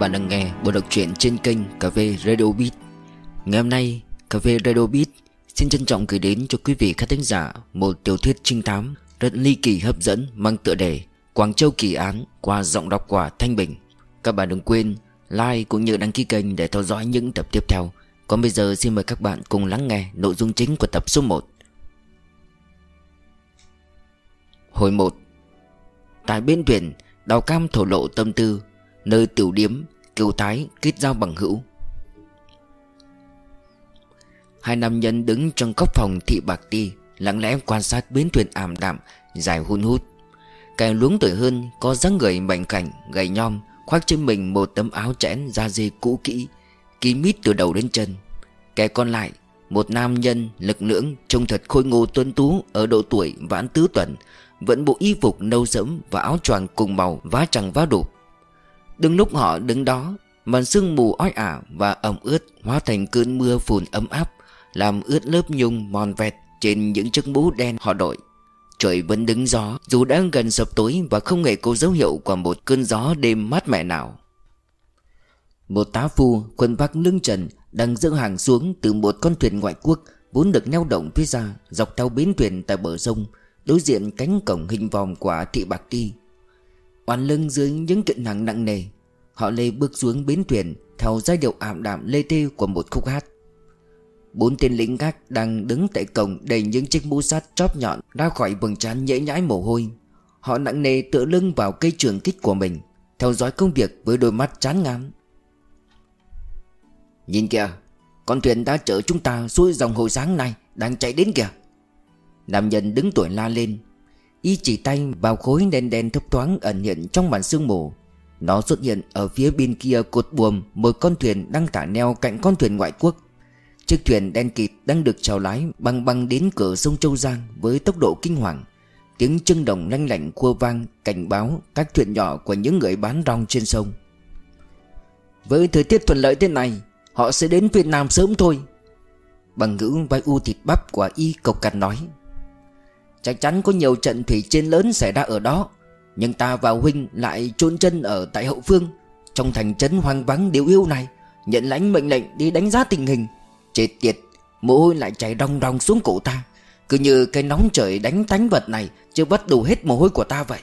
Bạn đang nghe bộ đọc truyện trên kênh Cà phê Radio Beat. Ngày hôm nay, Cà phê Radio Beat xin trân trọng gửi đến cho quý vị khán thính giả Một tiểu thuyết trinh thám rất ly kỳ hấp dẫn mang tựa đề Quảng Châu Kỳ Án qua giọng đọc quả Thanh Bình. Các bạn đừng quên like cũng như đăng ký kênh để theo dõi những tập tiếp theo. Còn bây giờ xin mời các bạn cùng lắng nghe nội dung chính của tập số 1 Hồi 1 Tại bên thuyền Đào Cam thổ lộ tâm tư, Nơi tiểu điếm Kiều Thái kết giao bằng hữu. Hai nam nhân đứng trong góc phòng thị bạc ti, Lặng lẽ quan sát bến thuyền ảm đạm, Dài hun hút. Càng luống tuổi hơn Có dáng người mảnh khảnh, gầy nhom, Khoác trên mình một tấm áo chẽn da dê cũ kỹ, Kín mít từ đầu đến chân. Kẻ còn lại, Một nam nhân lực lưỡng, Trông thật khôi ngô tuấn tú Ở độ tuổi vãn tứ tuần, Vẫn bộ y phục nâu sẫm Và áo choàng cùng màu vá chẳng vá đục đúng lúc họ đứng đó, Màn sương mù ói ả và ẩm ướt Hóa thành cơn mưa phùn ấm áp, Làm ướt lớp nhung mòn vẹt Trên những chiếc mũ đen họ đội. Trời vẫn đứng gió, Dù đã gần sập tối Và không hề có dấu hiệu Của một cơn gió đêm mát mẻ nào. Một tá phu Quần vác lưng trần, Đang dỡ hàng xuống Từ một con thuyền ngoại quốc Vốn được neo động phía ra Dọc theo bến thuyền tại bờ sông, Đối diện cánh cổng hình vòm của thị bạc ti oán lưng dưới những kiện hàng nặng nề, Họ lê bước xuống bến thuyền Theo giai điệu ảm đạm lê tê của một khúc hát. Bốn tên lính gác đang đứng tại cổng Đầy những chiếc mũ sắt chóp nhọn Ra khỏi vầng trán nhễ nhãi mồ hôi. Họ nặng nề tựa lưng vào cây trường kích của mình, Theo dõi công việc với đôi mắt chán ngán. Nhìn kìa, Con thuyền đã chở chúng ta xuôi dòng hồi sáng này Đang chạy đến kìa. Nam nhân đứng tuổi la lên Y chỉ tay vào khối đen đen thấp thoáng ẩn hiện trong màn sương mù. Nó xuất hiện ở phía bên kia cột buồm Một con thuyền đang thả neo cạnh con thuyền ngoại quốc. Chiếc thuyền đen kịt đang được chèo lái băng băng đến cửa sông Châu Giang Với tốc độ kinh hoàng. Tiếng chân đồng lanh lảnh cua vang cảnh báo các thuyền nhỏ của những người bán rong trên sông. Với thời tiết thuận lợi thế này, Họ sẽ đến Việt Nam sớm thôi. Bằng ngữ vai u thịt bắp của y cộc cằn nói. Chắc chắn có nhiều trận thủy chiến lớn xảy ra ở đó. Nhưng ta và Huynh lại trôn chân ở tại hậu phương. Trong thành trấn hoang vắng điều yêu này, Nhận lãnh mệnh lệnh đi đánh giá tình hình. Chết tiệt, Mồ hôi lại chảy rong rong xuống cổ ta. Cứ như cái nóng trời đánh tánh vật này Chưa bắt đủ hết mồ hôi của ta vậy.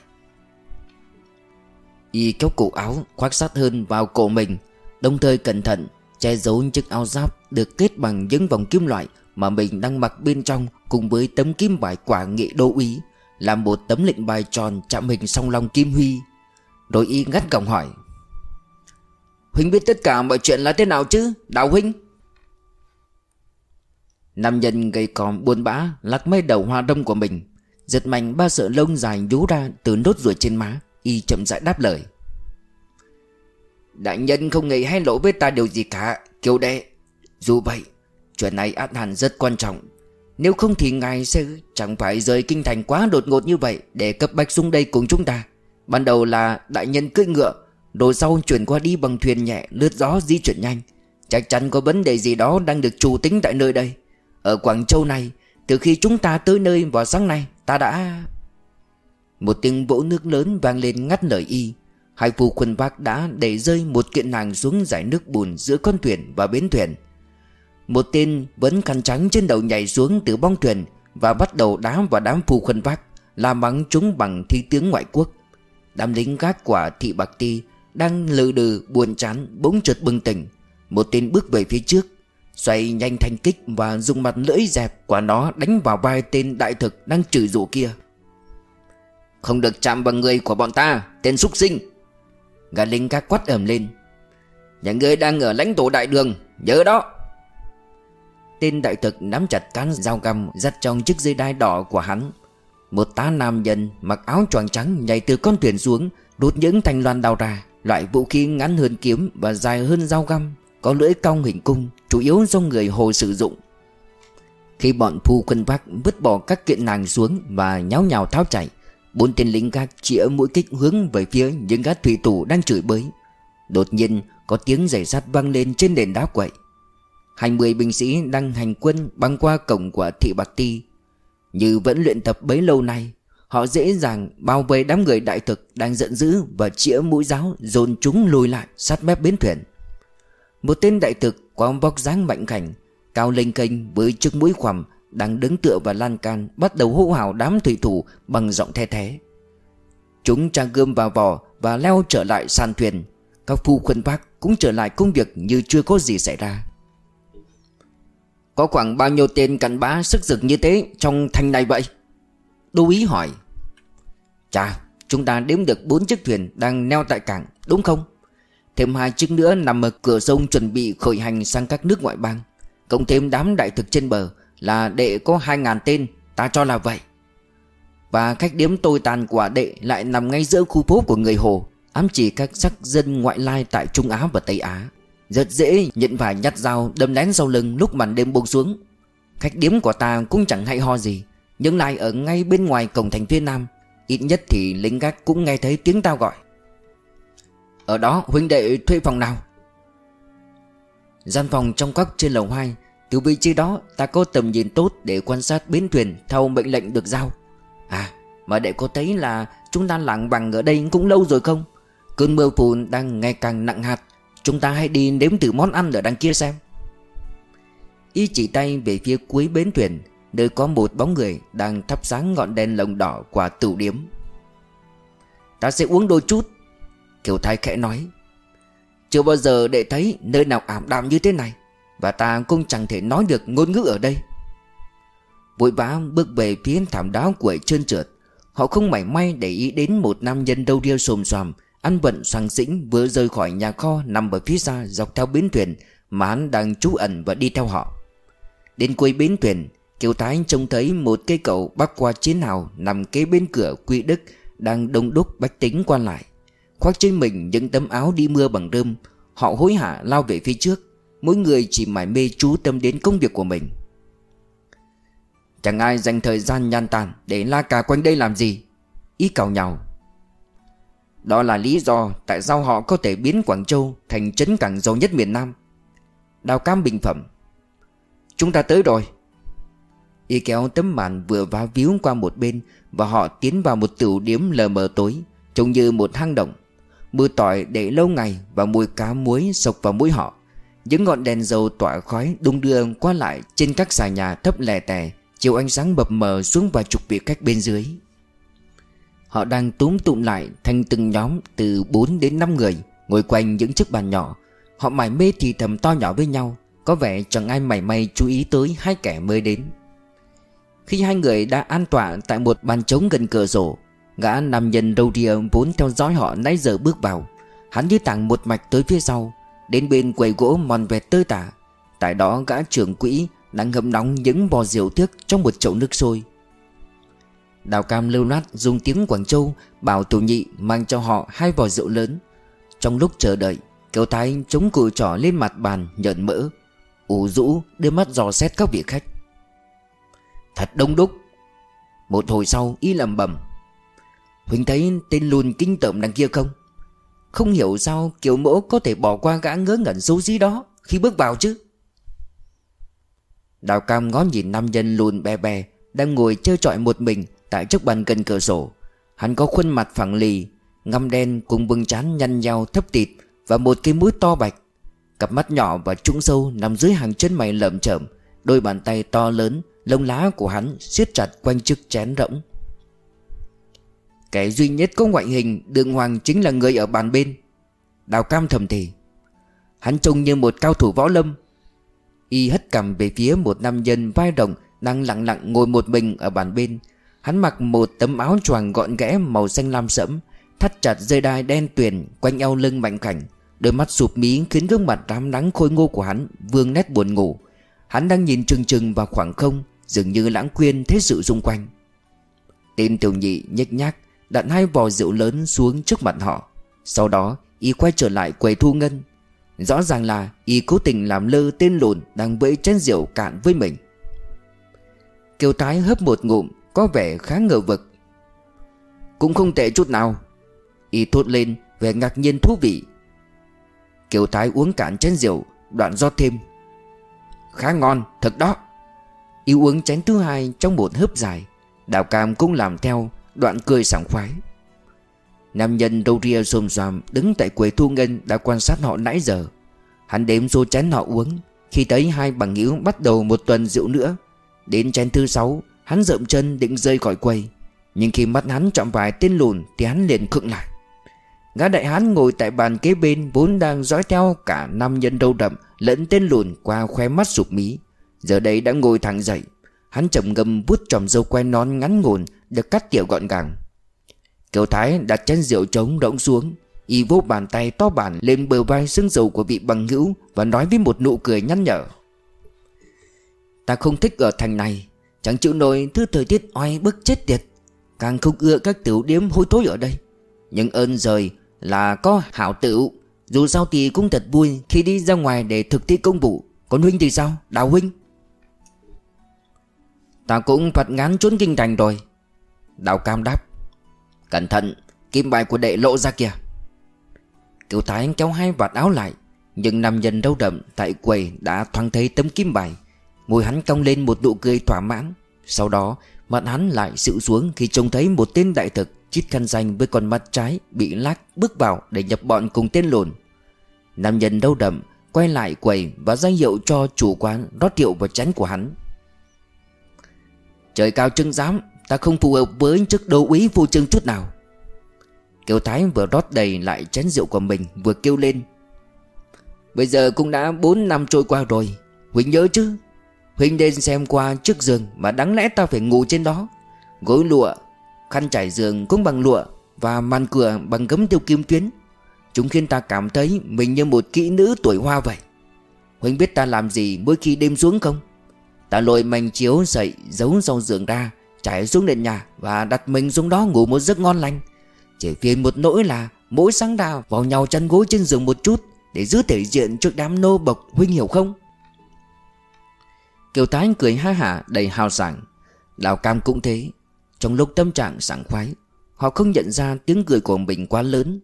Y kéo cổ áo khoác sát hơn vào cổ mình, Đồng thời cẩn thận Che giấu chiếc áo giáp Được kết bằng những vòng kim loại Mà mình đang mặc bên trong Cùng với tấm kim bài quả nghệ đô úy Làm một tấm lệnh bài tròn chạm hình song long kim huy. Đối y ngắt gọng hỏi, Huynh biết tất cả mọi chuyện là thế nào chứ Đào Huynh? Nam nhân gây còm buồn bã, Lắc mấy đầu hoa đông của mình, Giật mạnh ba sợi lông dài nhú ra Từ nốt ruồi trên má, Y chậm rãi đáp lời, Đại nhân không nghĩ hay lỗi với ta điều gì cả, Kiều đệ. Dù vậy, Chuyện này át hẳn rất quan trọng nếu không thì ngài sẽ chẳng phải rời kinh thành quá đột ngột như vậy Để cấp bách xuống đây cùng chúng ta. Ban đầu là đại nhân cưỡi ngựa, Rồi sau chuyển qua đi bằng thuyền nhẹ, Lướt gió di chuyển nhanh. Chắc chắn có vấn đề gì đó đang được chủ tính tại nơi đây. Ở Quảng Châu này, Từ khi chúng ta tới nơi vào sáng nay, Ta đã... Một tiếng vỗ nước lớn vang lên ngắt lời y. Hai phu quân vác đã đẩy rơi một kiện nàng xuống giải nước bùn giữa con thuyền và bến thuyền. Một tên vẫn khăn trắng trên đầu nhảy xuống từ bong thuyền Và bắt đầu đá vào đám phu khuân vác Làm bắn chúng bằng thi tiếng ngoại quốc. Đám lính gác quả thị bạc ti Đang lừ đừ, buồn chán, bỗng chợt bừng tỉnh. Một tên bước về phía trước, Xoay nhanh thanh kích và dùng mặt lưỡi dẹp Quả nó đánh vào vai tên đại thực đang chửi rủa kia. Không được chạm vào người của bọn ta, Tên súc sinh. Gã lính gác quát ầm lên. Nhà ngươi đang ở lãnh thổ đại đường, Nhớ đó. Tên đại thực nắm chặt cán dao găm Dắt trong chiếc dây đai đỏ của hắn. Một tá nam nhân mặc áo choàng trắng Nhảy từ con thuyền xuống, Đốt những thanh loan đào ra. Loại vũ khí ngắn hơn kiếm và dài hơn dao găm, Có lưỡi cong hình cung, Chủ yếu do người hồ sử dụng. Khi bọn phu quân vác vứt bỏ các kiện nàng xuống Và nháo nhào tháo chạy, Bốn tên lính gác chĩa mũi kích hướng về phía những gác thủy thủ đang chửi bới. Đột nhiên, có tiếng giày sắt vang lên trên nền đá quậy. Hai mươi binh sĩ đang hành quân băng qua cổng của thị Bạc Ti. Như vẫn luyện tập bấy lâu nay, Họ dễ dàng bao vây đám người đại thực đang giận dữ Và chĩa mũi giáo dồn chúng lùi lại sát mép bến thuyền. Một tên đại thực có vóc dáng mạnh khảnh, Cao lênh kênh với chiếc mũi khoằm Đang đứng tựa vào lan can Bắt đầu hô hào đám thủy thủ bằng giọng the thế Chúng trang gươm vào vò Và leo trở lại sàn thuyền. Các phu khuân bác cũng trở lại công việc Như chưa có gì xảy ra. Có khoảng bao nhiêu tên cặn bã sức rực như thế Trong thành này vậy? Đô ý hỏi. Chà, chúng ta đếm được bốn chiếc thuyền Đang neo tại cảng, đúng không? Thêm hai chiếc nữa nằm ở cửa sông Chuẩn bị khởi hành sang các nước ngoại bang. Cộng thêm đám đại thực trên bờ Là đệ có hai ngàn tên, Ta cho là vậy. Và khách điếm tồi tàn của đệ Lại nằm ngay giữa khu phố của người Hồ, Ám chỉ các sắc dân ngoại lai Tại Trung Á và Tây Á. Rất dễ nhận vài nhát dao đâm lén sau lưng Lúc màn đêm buông xuống. Khách điếm của ta cũng chẳng hay ho gì, Nhưng lại ở ngay bên ngoài cổng thành phía nam. Ít nhất thì lính gác cũng nghe thấy tiếng tao gọi. Ở đó, huynh đệ thuê phòng nào? Gian phòng trong góc trên lầu 2 Từ vị trí đó ta có tầm nhìn tốt để quan sát bến thuyền theo mệnh lệnh được giao. À mà đệ có thấy là chúng ta lặng bằng ở đây cũng lâu rồi không? Cơn mưa phùn đang ngày càng nặng hạt Chúng ta hãy đi nếm thử món ăn ở đằng kia xem. Y chỉ tay về phía cuối bến thuyền, Nơi có một bóng người đang thắp sáng ngọn đèn lồng đỏ quả tửu điếm. Ta sẽ uống đôi chút, Kiều Thái khẽ nói. Chưa bao giờ để thấy nơi nào ảm đạm như thế này, Và ta cũng chẳng thể nói được ngôn ngữ ở đây. Vội vã bước về phía thảm đá quẩy trơn trượt. Họ không mảy may để ý đến một nam nhân đâu điêu xồm xoàm anh vận sang dĩnh vừa rời khỏi nhà kho nằm ở phía xa dọc theo bến thuyền Mà hắn đang trú ẩn và đi theo họ Đến cuối bến thuyền Kiều Thái trông thấy một cây cầu bắc qua chiến hào nằm kế bên cửa quỹ đức đang đông đúc bách tính qua lại. Khoác trên mình những tấm áo đi mưa bằng rơm, họ hối hả lao về phía trước, mỗi người chỉ mải mê chú tâm đến công việc của mình. Chẳng ai dành thời gian nhan tàn để la cà quanh đây làm gì. Ý cào nhau. Đó là lý do tại sao họ có thể biến Quảng Châu thành trấn cảng giàu nhất miền Nam. Đào cam bình phẩm. Chúng ta tới rồi. Y kéo tấm màn vừa vá víu qua một bên Và họ tiến vào một tiểu điếm lờ mờ tối, Trông như một hang động Mưa tỏi để lâu ngày Và mùi cá muối sộc vào mũi họ Những ngọn đèn dầu tỏa khói đung đưa qua lại Trên các xà nhà thấp lè tè Chiều ánh sáng bập mờ xuống vài chục vị khách bên dưới Họ đang túm tụm lại thành từng nhóm từ 4 đến 5 người, Ngồi quanh những chiếc bàn nhỏ. Họ mải mê thì thầm to nhỏ với nhau, Có vẻ chẳng ai mảy may chú ý tới hai kẻ mới đến. Khi hai người đã an tọa tại một bàn trống gần cửa sổ, Gã nam nhân râu ria vốn theo dõi họ nãy giờ bước vào. Hắn như tặng một mạch tới phía sau, Đến bên quầy gỗ mòn vẹt tơi tả. Tại đó gã trưởng quỹ đang ngâm nóng những bò rượu thiếc trong một chậu nước sôi. Đào cam lưu nát dùng tiếng Quảng Châu Bảo tù nhị mang cho họ hai vò rượu lớn. Trong lúc chờ đợi, Kiều Thái chống cùi trỏ lên mặt bàn nhợn mỡ. Ủ rũ đưa mắt dò xét các vị khách. Thật đông đúc. Một hồi sau, y lầm bầm Huỳnh thấy tên lùn kinh tởm đằng kia không? Không hiểu sao kiểu mẫu có thể bỏ qua gã ngớ ngẩn xấu xí đó Khi bước vào chứ? Đào Cam ngó nhìn nam nhân lùn bè bè Đang ngồi chơi trọi một mình. Tại chiếc bàn gần cửa sổ, Hắn có khuôn mặt phẳng lì, Ngăm đen cùng bưng chán nhăn nhau thấp tịt Và một cái mũi to bạch. Cặp mắt nhỏ và trũng sâu nằm dưới hàng chân mày lợm chởm, Đôi bàn tay to lớn, Lông lá của hắn siết chặt quanh chiếc chén rỗng. Kẻ duy nhất có ngoại hình đường hoàng chính là người ở bàn bên, Đào cam thầm thì. Hắn trông như một cao thủ võ lâm. Y hất cầm về phía một nam nhân vai rồng Đang lặng lặng ngồi một mình ở bàn bên Hắn mặc một tấm áo choàng gọn ghẽ màu xanh lam sẫm, Thắt chặt dây đai đen tuyền quanh eo lưng mạnh khảnh. Đôi mắt sụp mí khiến gương mặt rám nắng khôi ngô của hắn vương nét buồn ngủ. Hắn đang nhìn trừng trừng vào khoảng không, Dường như lãng quên thế sự xung quanh. Tên tiểu nhị nhếch nhác, Đặt hai vò rượu lớn xuống trước mặt họ. Sau đó, y quay trở lại quầy thu ngân. Rõ ràng là y cố tình làm lơ tên lùn Đang vẫy chén rượu cạn với mình. Kiều Thái hớp một ngụm có vẻ khá ngờ vực. Cũng không tệ chút nào. Y thốt lên, vẻ ngạc nhiên thú vị. Kiều Thái uống cạn chén rượu, Đoạn rót thêm. Khá ngon, thật đó. Y uống chén thứ hai trong một hớp dài. Đào Cam cũng làm theo, Đoạn cười sảng khoái. Nam nhân râu ria xồm xoàm Đứng tại quầy thu ngân đã quan sát họ nãy giờ. Hắn đếm số chén họ uống. Khi thấy hai bằng hữu bắt đầu một tuần rượu nữa, Đến chén thứ sáu Hắn rậm chân định rơi khỏi quầy. Nhưng khi mắt hắn chạm vài tên lùn Thì hắn liền khựng lại. Gã đại hán ngồi tại bàn kế bên Vốn đang dõi theo cả năm nhân đầu đậm Lẫn tên lùn qua khóe mắt sụp mí. Giờ đây đã ngồi thẳng dậy. Hắn chậm ngâm vuốt tròm dâu quen nón ngắn ngồn Được cắt tỉa gọn gàng. Kiều Thái đặt chén rượu trống rỗng xuống, Y vô bàn tay to bản lên bờ vai xương dầu của vị bằng hữu Và nói với một nụ cười nhăn nhở. Ta không thích ở thành này. Chẳng chịu nổi, thứ thời tiết oai bức chết tiệt. Càng không ưa các tiểu điếm hôi thối ở đây. Nhưng ơn rời là có hảo tựu. Dù sao thì cũng thật vui khi đi ra ngoài để thực thi công vụ. Còn Huynh thì sao? Đào Huynh? Ta cũng phật ngán trốn kinh thành rồi. Đào Cam đáp. Cẩn thận, Kim bài của đệ lộ ra kìa. Kiều Thái kéo hai vạt áo lại, Nhưng nằm nhân đâu đậm Tại quầy đã thoáng thấy tấm kim bài. Môi hắn cong lên một nụ cười thỏa mãn. Sau đó, mặt hắn lại sự xuống Khi trông thấy một tên đại thực Chít khăn danh với con mắt trái Bị lác bước vào để nhập bọn cùng tên lồn. Nam nhân đau đậm Quay lại quầy và ra hiệu cho chủ quán Rót rượu vào chén của hắn. Trời cao trưng giám, Ta không phù hợp với chức đấu úy vô trương chút nào. Kiều Thái vừa rót đầy lại chén rượu của mình Vừa kêu lên. Bây giờ cũng đã 4 năm trôi qua rồi Huỳnh nhớ chứ? Huynh nên xem qua trước giường Mà đáng lẽ ta phải ngủ trên đó. Gối lụa, Khăn trải giường cũng bằng lụa Và màn cửa bằng gấm tiêu kim tuyến. Chúng khiến ta cảm thấy Mình như một kỹ nữ tuổi hoa vậy. Huynh biết ta làm gì mỗi khi đêm xuống không? Ta lội mảnh chiếu dậy Giấu sau giường ra, Trải xuống nền nhà Và đặt mình xuống đó ngủ một giấc ngon lành. Chỉ phiền một nỗi là Mỗi sáng đào vào nhau chăn gối trên giường một chút Để giữ thể diện trước đám nô bộc, Huynh hiểu không? Kiều Thái cười ha hả, đầy hào sảng. Đào Cam cũng thế. Trong lúc tâm trạng sảng khoái, Họ không nhận ra tiếng cười của mình quá lớn.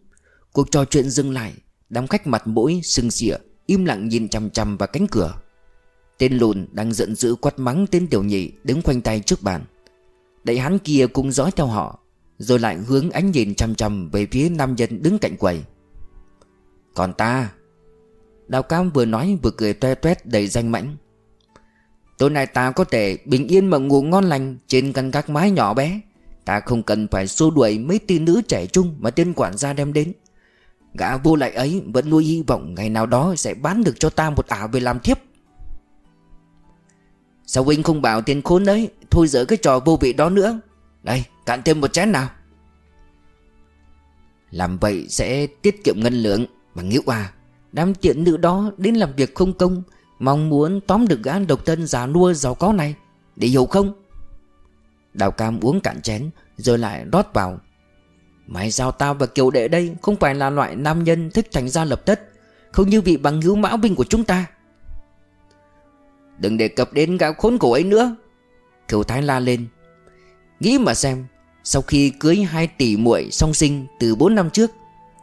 Cuộc trò chuyện dừng lại, Đám khách mặt mũi sưng xỉa Im lặng nhìn chằm chằm vào cánh cửa. Tên lùn đang giận dữ quát mắng tên tiểu nhị Đứng khoanh tay trước bàn. Đại hắn kia cũng dõi theo họ, Rồi lại hướng ánh nhìn chằm chằm Về phía nam nhân đứng cạnh quầy. Còn ta. Đào Cam vừa nói vừa cười toe toét đầy danh mãnh. Tối nay ta có thể bình yên mà ngủ ngon lành Trên căn các mái nhỏ bé. Ta không cần phải xô đuổi mấy tiên nữ trẻ trung Mà tên quản gia đem đến. Gã vô lại ấy vẫn nuôi hy vọng Ngày nào đó sẽ bán được cho ta một ả về làm thiếp. Sao huynh không bảo tiền khốn đấy Thôi dỡ cái trò vô vị đó nữa? Đây cạn thêm một chén nào. Làm vậy sẽ tiết kiệm ngân lượng. Bằng nghĩa à Đám tiện nữ đó đến làm việc không công Mong muốn tóm được gã độc thân già nua giàu có này, Để hiểu không? Đào cam uống cạn chén, Rồi lại rót vào. Mày sao tao và kiều đệ đây Không phải là loại nam nhân thích thành gia lập tất, Không như vị bằng hữu mão binh của chúng ta. Đừng đề cập đến gã khốn khổ ấy nữa. Kiều Thái la lên. Nghĩ mà xem, Sau khi cưới hai tỷ muội song sinh từ 4 năm trước,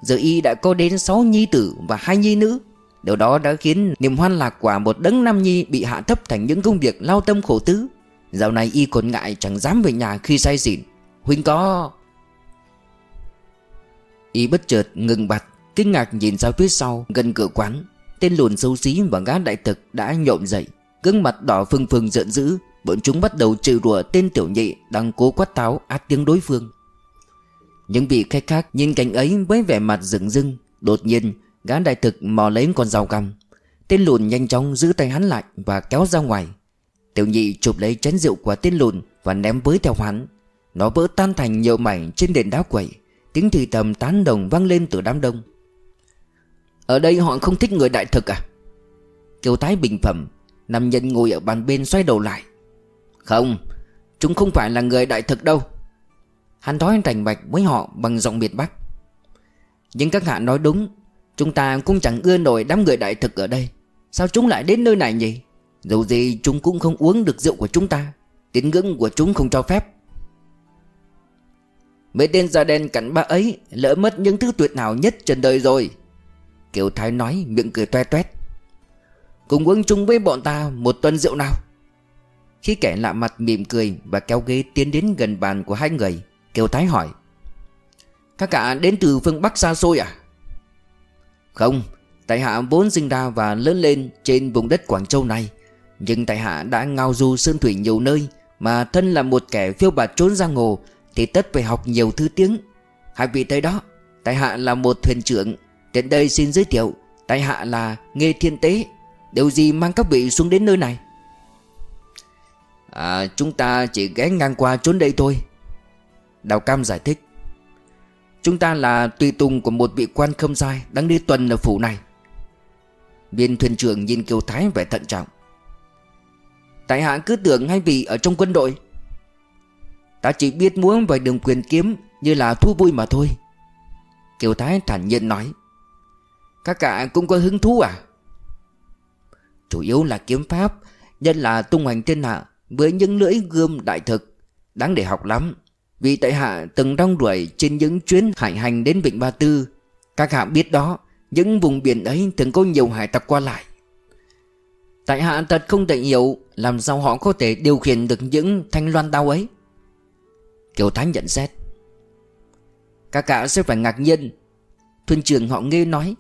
Giờ y đã có đến 6 nhi tử và hai nhi nữ. Điều đó đã khiến niềm hoan lạc của một đấng nam nhi bị hạ thấp thành những công việc lao tâm khổ tứ. Dạo này y còn ngại chẳng dám về nhà khi say xỉn. Huynh có... Y bất chợt ngừng bặt, Kinh ngạc nhìn ra phía sau, gần cửa quán. Tên lùn xấu xí và gã đại thực đã nhộm dậy. Gương mặt đỏ phừng phừng giận dữ Bọn chúng bắt đầu trừ rủa tên tiểu nhị Đang cố quát táo át tiếng đối phương. Những vị khách khác nhìn cảnh ấy với vẻ mặt rừng rưng, Đột nhiên Gã đại thực mò lấy con dao găm. Tên lùn nhanh chóng giữ tay hắn lại Và kéo ra ngoài. Tiểu nhị chụp lấy chén rượu của tên lùn Và ném với theo hắn. Nó vỡ tan thành nhiều mảnh trên nền đá quẩy. Tiếng thì thầm tán đồng vang lên từ đám đông. Ở đây họ không thích người đại thực à? Kiều tái bình phẩm, Nam nhân ngồi ở bàn bên xoay đầu lại. Không, Chúng không phải là người đại thực đâu. Hắn nói rành bạch với họ bằng giọng miệt Bắc Nhưng các hạ nói đúng Chúng ta cũng chẳng ưa nổi đám người đại thực ở đây. Sao chúng lại đến nơi này nhỉ? Dù gì chúng cũng không uống được rượu của chúng ta. Tín ngưỡng của chúng không cho phép. Mấy tên da đen cắn ba ấy Lỡ mất những thứ tuyệt nào nhất trên đời rồi. Kiều Thái nói, miệng cười toe toét. Cùng uống chung với bọn ta một tuần rượu nào. Khi kẻ lạ mặt mỉm cười Và kéo ghế tiến đến gần bàn của hai người, Kiều Thái hỏi. Các cả đến từ phương Bắc xa xôi à? Không, Tại hạ vốn sinh ra và lớn lên trên vùng đất Quảng Châu này. Nhưng tại hạ đã ngao du sơn thủy nhiều nơi, Mà thân là một kẻ phiêu bạt trốn giang hồ, Thì tất phải học nhiều thứ tiếng. Hai vị thấy đó, Tại hạ là một thuyền trưởng Đến đây xin giới thiệu, Tại hạ là Nghê Thiên Tế. Điều gì mang các vị xuống đến nơi này? À chúng ta chỉ ghé ngang qua trốn đây thôi. Đào Cam giải thích. Chúng ta là tùy tùng của một vị quan khâm sai Đang đi tuần ở phủ này. Viên thuyền trưởng nhìn Kiều Thái vẻ thận trọng. Tại hạ cứ tưởng hai vị ở trong quân đội. Ta chỉ biết muốn vài đường quyền kiếm Như là thú vui mà thôi. Kiều Thái thản nhiên nói. Các cả cũng có hứng thú à? Chủ yếu là kiếm pháp, Nhất là tung hoành trên hạ Với những lưỡi gươm đại thực, Đáng để học lắm. Vì tại hạ từng rong đuổi trên những chuyến hải hành đến Vịnh Ba Tư, Các hạ biết đó, Những vùng biển ấy thường có nhiều hải tặc qua lại. Tại hạ thật không thể hiểu Làm sao họ có thể điều khiển được những thanh loan đao ấy. Kiều Thái nhận xét. Các hạ sẽ phải ngạc nhiên. Thuyền trưởng họ nghe nói,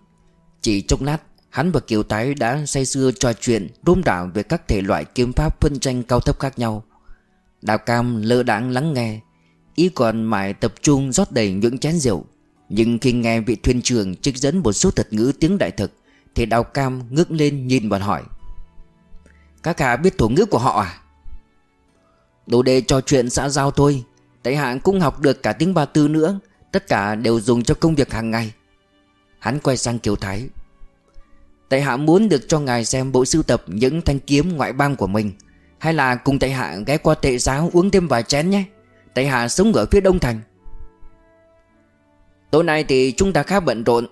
Chỉ trong lát, Hắn và Kiều Thái đã say sưa trò chuyện, Rôm đảo về các thể loại kiếm pháp phân tranh cao thấp khác nhau. Đào Cam lơ đãng lắng nghe Ý còn mãi tập trung rót đầy những chén rượu. Nhưng khi nghe vị thuyền trưởng trích dẫn một số thuật ngữ tiếng đại thực, Thì Đào Cam ngước lên nhìn và hỏi. Các hạ biết thổ ngữ của họ à? Đồ đề trò chuyện xã giao thôi, Tại hạ cũng học được cả tiếng ba tư nữa, Tất cả đều dùng cho công việc hàng ngày. Hắn quay sang Kiều Thái. Tại hạ muốn được cho ngài xem bộ sưu tập những thanh kiếm ngoại bang của mình, Hay là cùng tại hạ ghé qua tệ giáo uống thêm vài chén nhé? Tại hạ sống ở phía đông thành. Tối nay thì chúng ta khá bận rộn.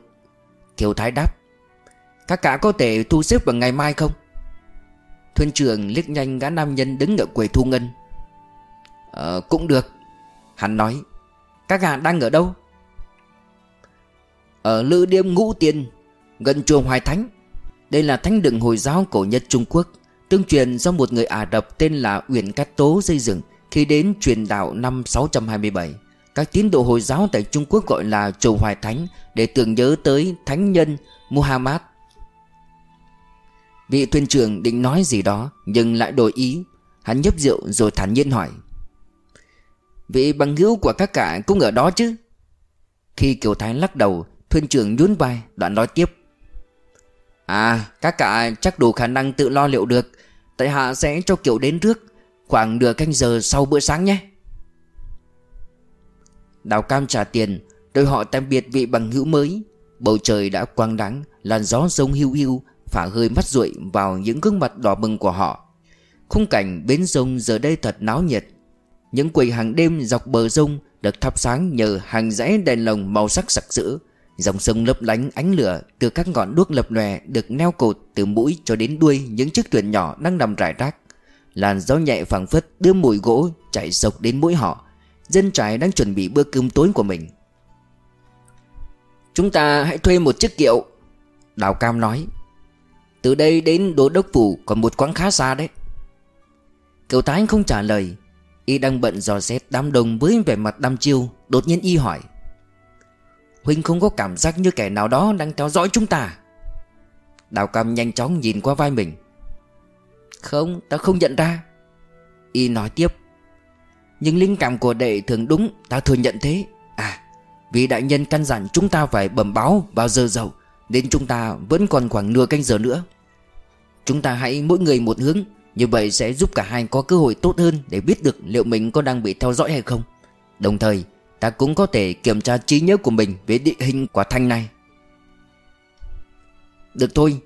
Kiều Thái đáp Các cả có thể thu xếp vào ngày mai không? Thuyền trưởng liếc nhanh gã nam nhân đứng ở quầy thu ngân. Ờ cũng được. Hắn nói, Các hạ đang ở đâu? Ở lữ điếm ngũ tiên, Gần chùa Hoài Thánh. Đây là thánh đường Hồi giáo cổ nhất Trung Quốc, Tương truyền do một người Ả Rập tên là Uyển Cát Tố xây dựng. Khi đến truyền đạo năm 627 Các tín đồ Hồi giáo tại Trung Quốc gọi là chùa Hoài Thánh Để tưởng nhớ tới thánh nhân Muhammad. Vị thuyền trưởng định nói gì đó, Nhưng lại đổi ý. Hắn nhấp rượu rồi thản nhiên hỏi, Vị bằng hữu của các cả cũng ở đó chứ? Khi Kiều Thái lắc đầu, Thuyền trưởng nhún vai, đoạn nói tiếp À các cả chắc đủ khả năng tự lo liệu được. Tại hạ sẽ cho Kiều đến trước Khoảng nửa canh giờ sau bữa sáng nhé Đào cam trả tiền, đôi họ tạm biệt vị bằng hữu mới Bầu trời đã quang đắng Làn gió sông hiu hiu, Phả hơi mắt rụi vào những gương mặt đỏ bừng của họ Khung cảnh bến sông giờ đây thật náo nhiệt những quầy hàng đêm dọc bờ sông được thắp sáng nhờ hàng rẽ đèn lồng màu sắc sặc sỡ. Dòng sông lấp lánh ánh lửa từ các ngọn đuốc lập lòe được neo cột từ mũi cho đến đuôi những chiếc thuyền nhỏ đang nằm rải rác. Làn gió nhẹ phảng phất đưa mùi gỗ chạy sộc đến mũi họ. Dân trại đang chuẩn bị bữa cơm tối của mình. Chúng ta hãy thuê một chiếc kiệu. Đào Cam nói. Từ đây đến Đô Đốc Phủ còn một quãng khá xa đấy. Kiều Thái không trả lời Y đang bận dò xét đám đông với vẻ mặt đăm chiêu, Đột nhiên Y hỏi Huynh không có cảm giác như kẻ nào đó đang theo dõi chúng ta Đào Cam nhanh chóng nhìn qua vai mình không, ta không nhận ra. Y nói tiếp. Nhưng linh cảm của đệ thường đúng Ta thừa nhận thế. À, vì đại nhân căn dặn chúng ta phải bẩm báo vào giờ dậu Nên chúng ta vẫn còn khoảng nửa canh giờ nữa. Chúng ta hãy mỗi người một hướng như vậy sẽ giúp cả hai có cơ hội tốt hơn Để biết được liệu mình có đang bị theo dõi hay không. Đồng thời ta cũng có thể kiểm tra trí nhớ của mình Về địa hình quả thanh này. Được thôi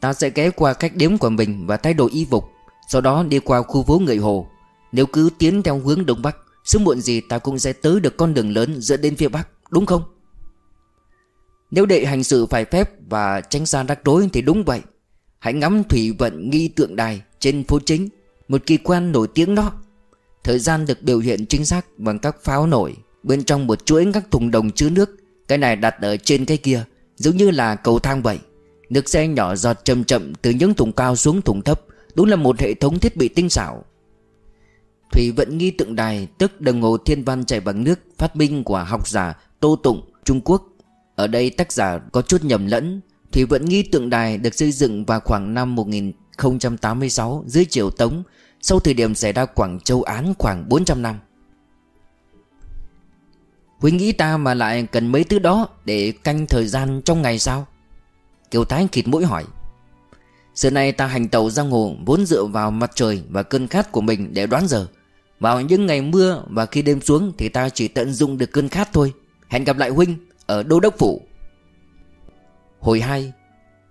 Ta sẽ ghé qua cách đếm của mình Và thay đổi y phục, Sau đó đi qua khu phố người Hồ. Nếu cứ tiến theo hướng Đông Bắc, Sớm muộn gì ta cũng sẽ tới được con đường lớn dẫn đến phía Bắc, Đúng không? Nếu đệ hành sự phải phép Và tránh xa rắc rối thì đúng vậy. Hãy ngắm thủy vận nghi tượng đài trên phố chính, Một kỳ quan nổi tiếng đó. Thời gian được biểu hiện chính xác bằng các pháo nổi, Bên trong một chuỗi các thùng đồng chứa nước, Cái này đặt ở trên cái kia, Giống như là cầu thang vậy. Nước xe nhỏ giọt chậm chậm từ những thùng cao xuống thùng thấp, Đúng là một hệ thống thiết bị tinh xảo. Thủy Vận Nghi tượng đài, tức đồng hồ thiên văn chạy bằng nước, phát minh của học giả Tô Tụng, Trung Quốc. Ở đây tác giả có chút nhầm lẫn. Thủy Vận Nghi tượng đài được xây dựng vào khoảng năm 1086 dưới triều Tống, Sau thời điểm xảy ra Quảng Châu án khoảng 400 năm. Huynh nghĩ ta mà lại cần mấy thứ đó để canh thời gian trong ngày sao? Kiều Thái khịt mũi hỏi. Giờ này ta hành tàu ra hồ vốn dựa vào mặt trời và cơn khát của mình để đoán giờ. Vào những ngày mưa và khi đêm xuống thì ta chỉ tận dụng được cơn khát thôi. Hẹn gặp lại Huynh ở Đô Đốc Phủ. Hồi 2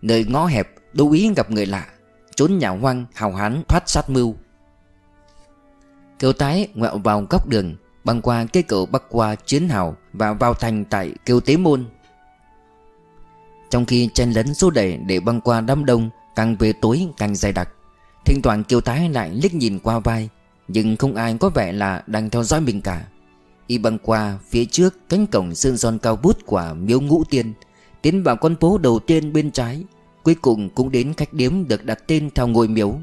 Nơi ngõ hẹp, đô ý gặp người lạ, Trốn nhà hoang, hào hán, thoát sát mưu. Kiều Thái ngoẹo vào góc đường, Băng qua cây cầu bắc qua chiến hào Và vào thành tại Kiều Tế Môn. Trong khi chen lấn xô đẩy để băng qua đám đông, Càng về tối càng dày đặc. Thỉnh thoảng Kiều Tái lại liếc nhìn qua vai, Nhưng không ai có vẻ là đang theo dõi mình cả. Y băng qua phía trước cánh cổng sơn son cao bút của miếu ngũ tiên, Tiến vào con phố đầu tiên bên trái, Cuối cùng cũng đến khách điếm được đặt tên theo ngôi miếu.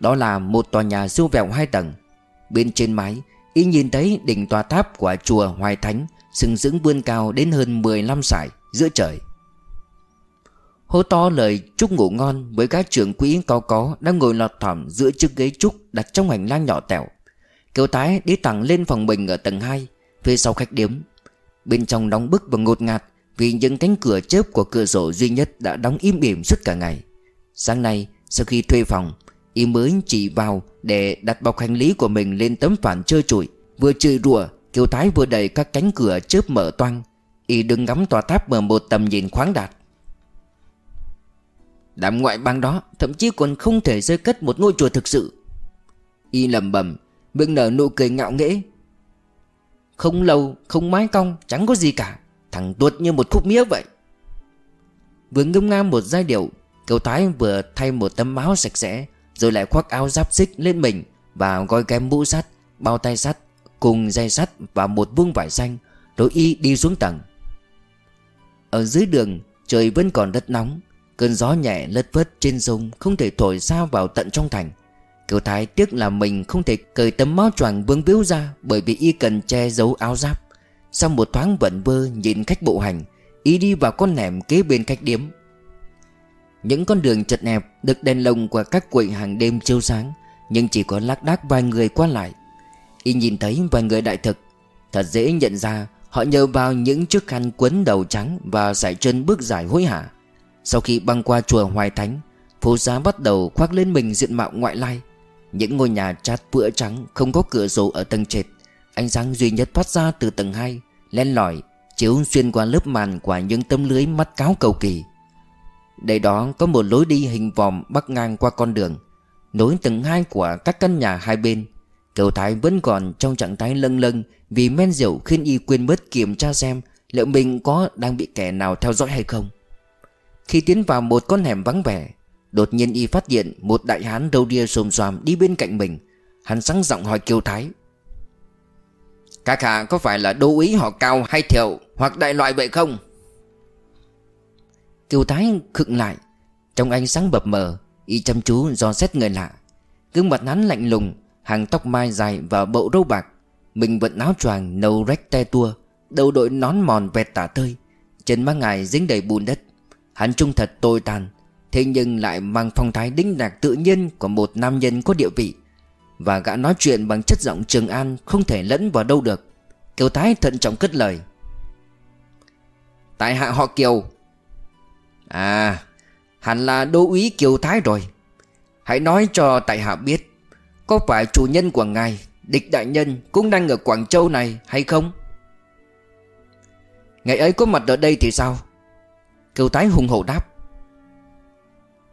Đó là một tòa nhà siêu vẹo hai tầng. Bên trên mái, Y nhìn thấy đỉnh tòa tháp của chùa Hoài Thánh, Sừng sững vươn cao đến hơn 15 sải giữa trời. Hô to lời chúc ngủ ngon với các trưởng quỹ cao có đang ngồi lọt thỏm giữa chiếc ghế trúc đặt trong hành lang nhỏ tẹo. Kiều tái đi thẳng lên phòng mình ở tầng 2 phía sau khách điếm. Bên trong đóng bức và ngột ngạt vì những cánh cửa chớp của cửa sổ duy nhất đã đóng im ỉm suốt cả ngày. Sáng nay, sau khi thuê phòng, Y mới chỉ vào để đặt bọc hành lý của mình lên tấm phản trơ trụi Vừa chửi rủa, Kiều Thái vừa đẩy các cánh cửa chớp mở toang Y đứng ngắm tòa tháp mở một tầm nhìn khoáng đạt Đám ngoại bang đó Thậm chí còn không thể rơi cất một ngôi chùa thực sự. Y lầm bầm Miệng nở nụ cười ngạo nghễ. Không lâu, không mái cong, Chẳng có gì cả, Thằng tuột như một khúc mía vậy. Vừa ngâm nga một giai điệu Kiều Thái vừa thay một tấm áo sạch sẽ, Rồi lại khoác áo giáp xích lên mình Và gói kém mũ sắt, Bao tay sắt, Cùng dây sắt và một vuông vải xanh Đối y đi xuống tầng. Ở dưới đường, Trời vẫn còn rất nóng. Cơn gió nhẹ lất phất trên sông Không thể thổi sao vào tận trong thành. Kiều Thái tiếc là mình không thể cởi tấm áo choàng vương biếu ra Bởi vì y cần che giấu áo giáp. Sau một thoáng vẩn vơ nhìn khách bộ hành, Y đi vào con hẻm kế bên khách điếm. Những con đường chật hẹp Được đèn lồng của các quầy hàng đêm chiếu sáng, Nhưng chỉ có lác đác vài người qua lại. Y nhìn thấy vài người đại thực. Thật dễ nhận ra, Họ nhờ vào những chiếc khăn quấn đầu trắng Và sải chân bước dài hối hả. Sau khi băng qua chùa Hoài Thánh Phố Giá bắt đầu khoác lên mình diện mạo ngoại lai. Những ngôi nhà chát vữa trắng Không có cửa sổ ở tầng trệt. Ánh sáng duy nhất phát ra từ tầng 2 Len lỏi, Chiếu xuyên qua lớp màn của những tấm lưới mắt cáo cầu kỳ. Đây đó có một lối đi hình vòm bắc ngang qua con đường, Nối tầng 2 của các căn nhà hai bên. Cậu Thái vẫn còn trong trạng thái lâng lâng Vì men rượu khiến y quên mất kiểm tra xem Liệu mình có đang bị kẻ nào theo dõi hay không. Khi tiến vào một con hẻm vắng vẻ, Đột nhiên y phát hiện một đại hán râu ria xồm xoàm đi bên cạnh mình. Hắn sáng giọng hỏi Kiều Thái. Các hạ có phải là đô ý họ cao hay thiệu Hoặc đại loại vậy không? Kiều Thái khựng lại, Trong ánh sáng bập mờ, Y chăm chú do xét người lạ. Gương mặt hắn lạnh lùng, Hàng tóc mai dài và bộ râu bạc, Mình vẫn áo choàng nâu rách te tua, Đầu đội nón mòn vẹt tả tơi, Chân mang ngài dính đầy bùn đất. Hắn trung thật tồi tàn, Thế nhưng lại mang phong thái đĩnh đạc tự nhiên Của một nam nhân có địa vị. Và gã nói chuyện bằng chất giọng trường an Không thể lẫn vào đâu được. Kiều Thái thận trọng cất lời. Tại hạ họ Kiều. À Hẳn là đô úy Kiều Thái rồi. Hãy nói cho tại hạ biết, có phải chủ nhân của ngài, Địch đại nhân cũng đang ở Quảng Châu này hay không? Ngày ấy có mặt ở đây thì sao? Cầu tái hùng hổ đáp.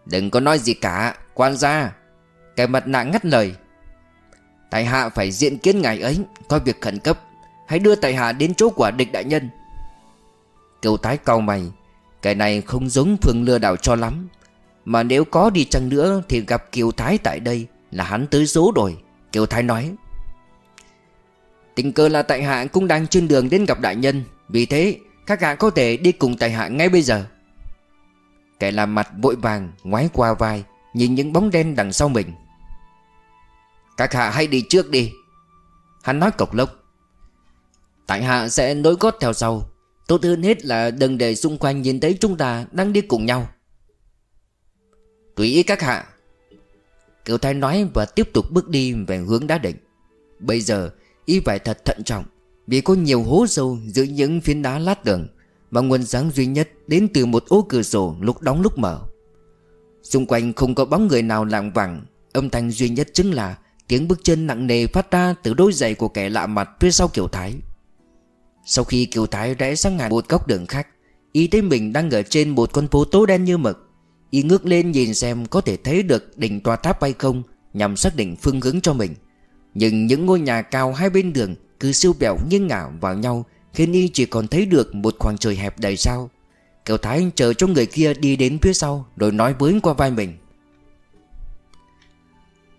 Đừng có nói gì cả, Quan gia. Cái mặt nạ ngắt lời. Tài hạ phải diện kiến ngài ấy, Có việc khẩn cấp. Hãy đưa tài hạ đến chỗ của địch đại nhân. Cầu tái cau mày. Cái này không giống phương lừa đảo cho lắm. Mà nếu có đi chăng nữa Thì gặp Kiều Thái tại đây là hắn tới số rồi, Kiều Thái nói. Tình cờ là tại hạ cũng đang trên đường đến gặp đại nhân. Vì thế, các hạ có thể đi cùng tại hạ ngay bây giờ. Kẻ làm mặt vội vàng, ngoái qua vai, Nhìn những bóng đen đằng sau mình. Các hạ hãy đi trước đi. Hắn nói cộc lốc. Tại hạ sẽ nối gót theo sau. Tốt hơn hết là đừng để xung quanh nhìn thấy chúng ta đang đi cùng nhau. Tùy ý các hạ. Kiều Thái nói và tiếp tục bước đi về hướng đá đỉnh. Bây giờ, y phải thật thận trọng Vì có nhiều hố sâu giữa những phiến đá lát đường và nguồn sáng duy nhất đến từ một ô cửa sổ lúc đóng lúc mở. Xung quanh không có bóng người nào lạng vẳng Âm thanh duy nhất chính là Tiếng bước chân nặng nề phát ra từ đôi giày của kẻ lạ mặt phía sau Kiều Thái. Sau khi Kiều Thái rẽ sang ngàn một góc đường khác, Y thấy mình đang ở trên một con phố tối đen như mực. Y ngước lên nhìn xem có thể thấy được đỉnh tòa tháp hay không, Nhằm xác định phương hướng cho mình. Nhưng những ngôi nhà cao hai bên đường Cứ siêu bẹo nghiêng ngả vào nhau Khiến Y chỉ còn thấy được một khoảng trời hẹp đầy sao. Kiều Thái chờ cho người kia đi đến phía sau, Rồi nói với qua vai mình.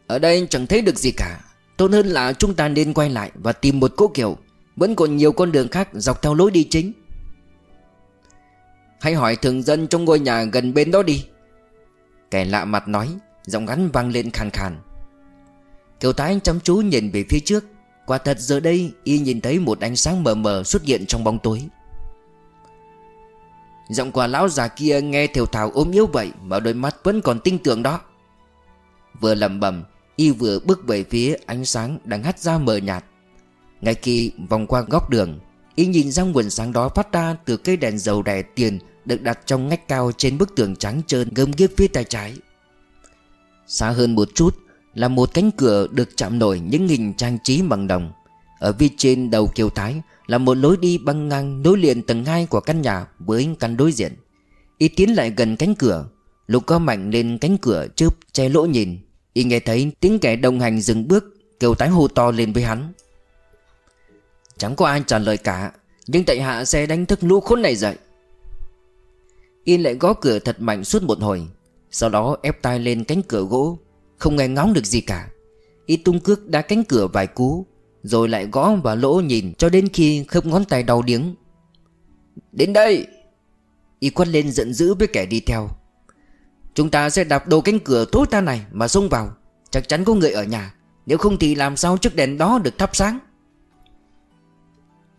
Ở đây chẳng thấy được gì cả. Tốt hơn là chúng ta nên quay lại Và tìm một cỗ kiểu Vẫn còn nhiều con đường khác dọc theo lối đi chính. Hãy hỏi thường dân trong ngôi nhà gần bên đó đi. Kẻ lạ mặt nói, Giọng ngắn vang lên khàn khàn. Kiều Thái chăm chú nhìn về phía trước. Quả thật giờ đây, y nhìn thấy một ánh sáng mờ mờ xuất hiện trong bóng tối. Giọng của lão già kia nghe thều thào ốm yếu vậy Mà đôi mắt vẫn còn tinh tưởng đó. Vừa lầm bầm Y vừa bước về phía ánh sáng đang hắt ra mờ nhạt. Ngay khi vòng qua góc đường, Y nhìn ra nguồn sáng đó phát ra từ cây đèn dầu đẻ tiền Được đặt trong ngách cao trên bức tường trắng trơn gơm ghiếc phía tay trái. Xa hơn một chút là một cánh cửa được chạm nổi những hình trang trí bằng đồng. Ở phía trên đầu kiều thái là một lối đi băng ngang nối liền tầng 2 của căn nhà với căn đối diện. Y tiến lại gần cánh cửa Lục có mạnh lên cánh cửa chớp che lỗ nhìn. Y nghe thấy tiếng kẻ đồng hành dừng bước, Kiều tái hô to lên với hắn. Chẳng có ai trả lời cả, Nhưng tại hạ sẽ đánh thức lũ khốn này dậy. Y lại gõ cửa thật mạnh suốt một hồi, Sau đó ép tay lên cánh cửa gỗ không nghe ngóng được gì cả. Y tung cước đá cánh cửa vài cú, rồi lại gõ vào lỗ nhìn cho đến khi khớp ngón tay đau điếng. Đến đây! Y quát lên giận dữ với kẻ đi theo. Chúng ta sẽ đạp đồ cánh cửa tối ta này mà xông vào. Chắc chắn có người ở nhà. Nếu không thì làm sao chiếc đèn đó được thắp sáng?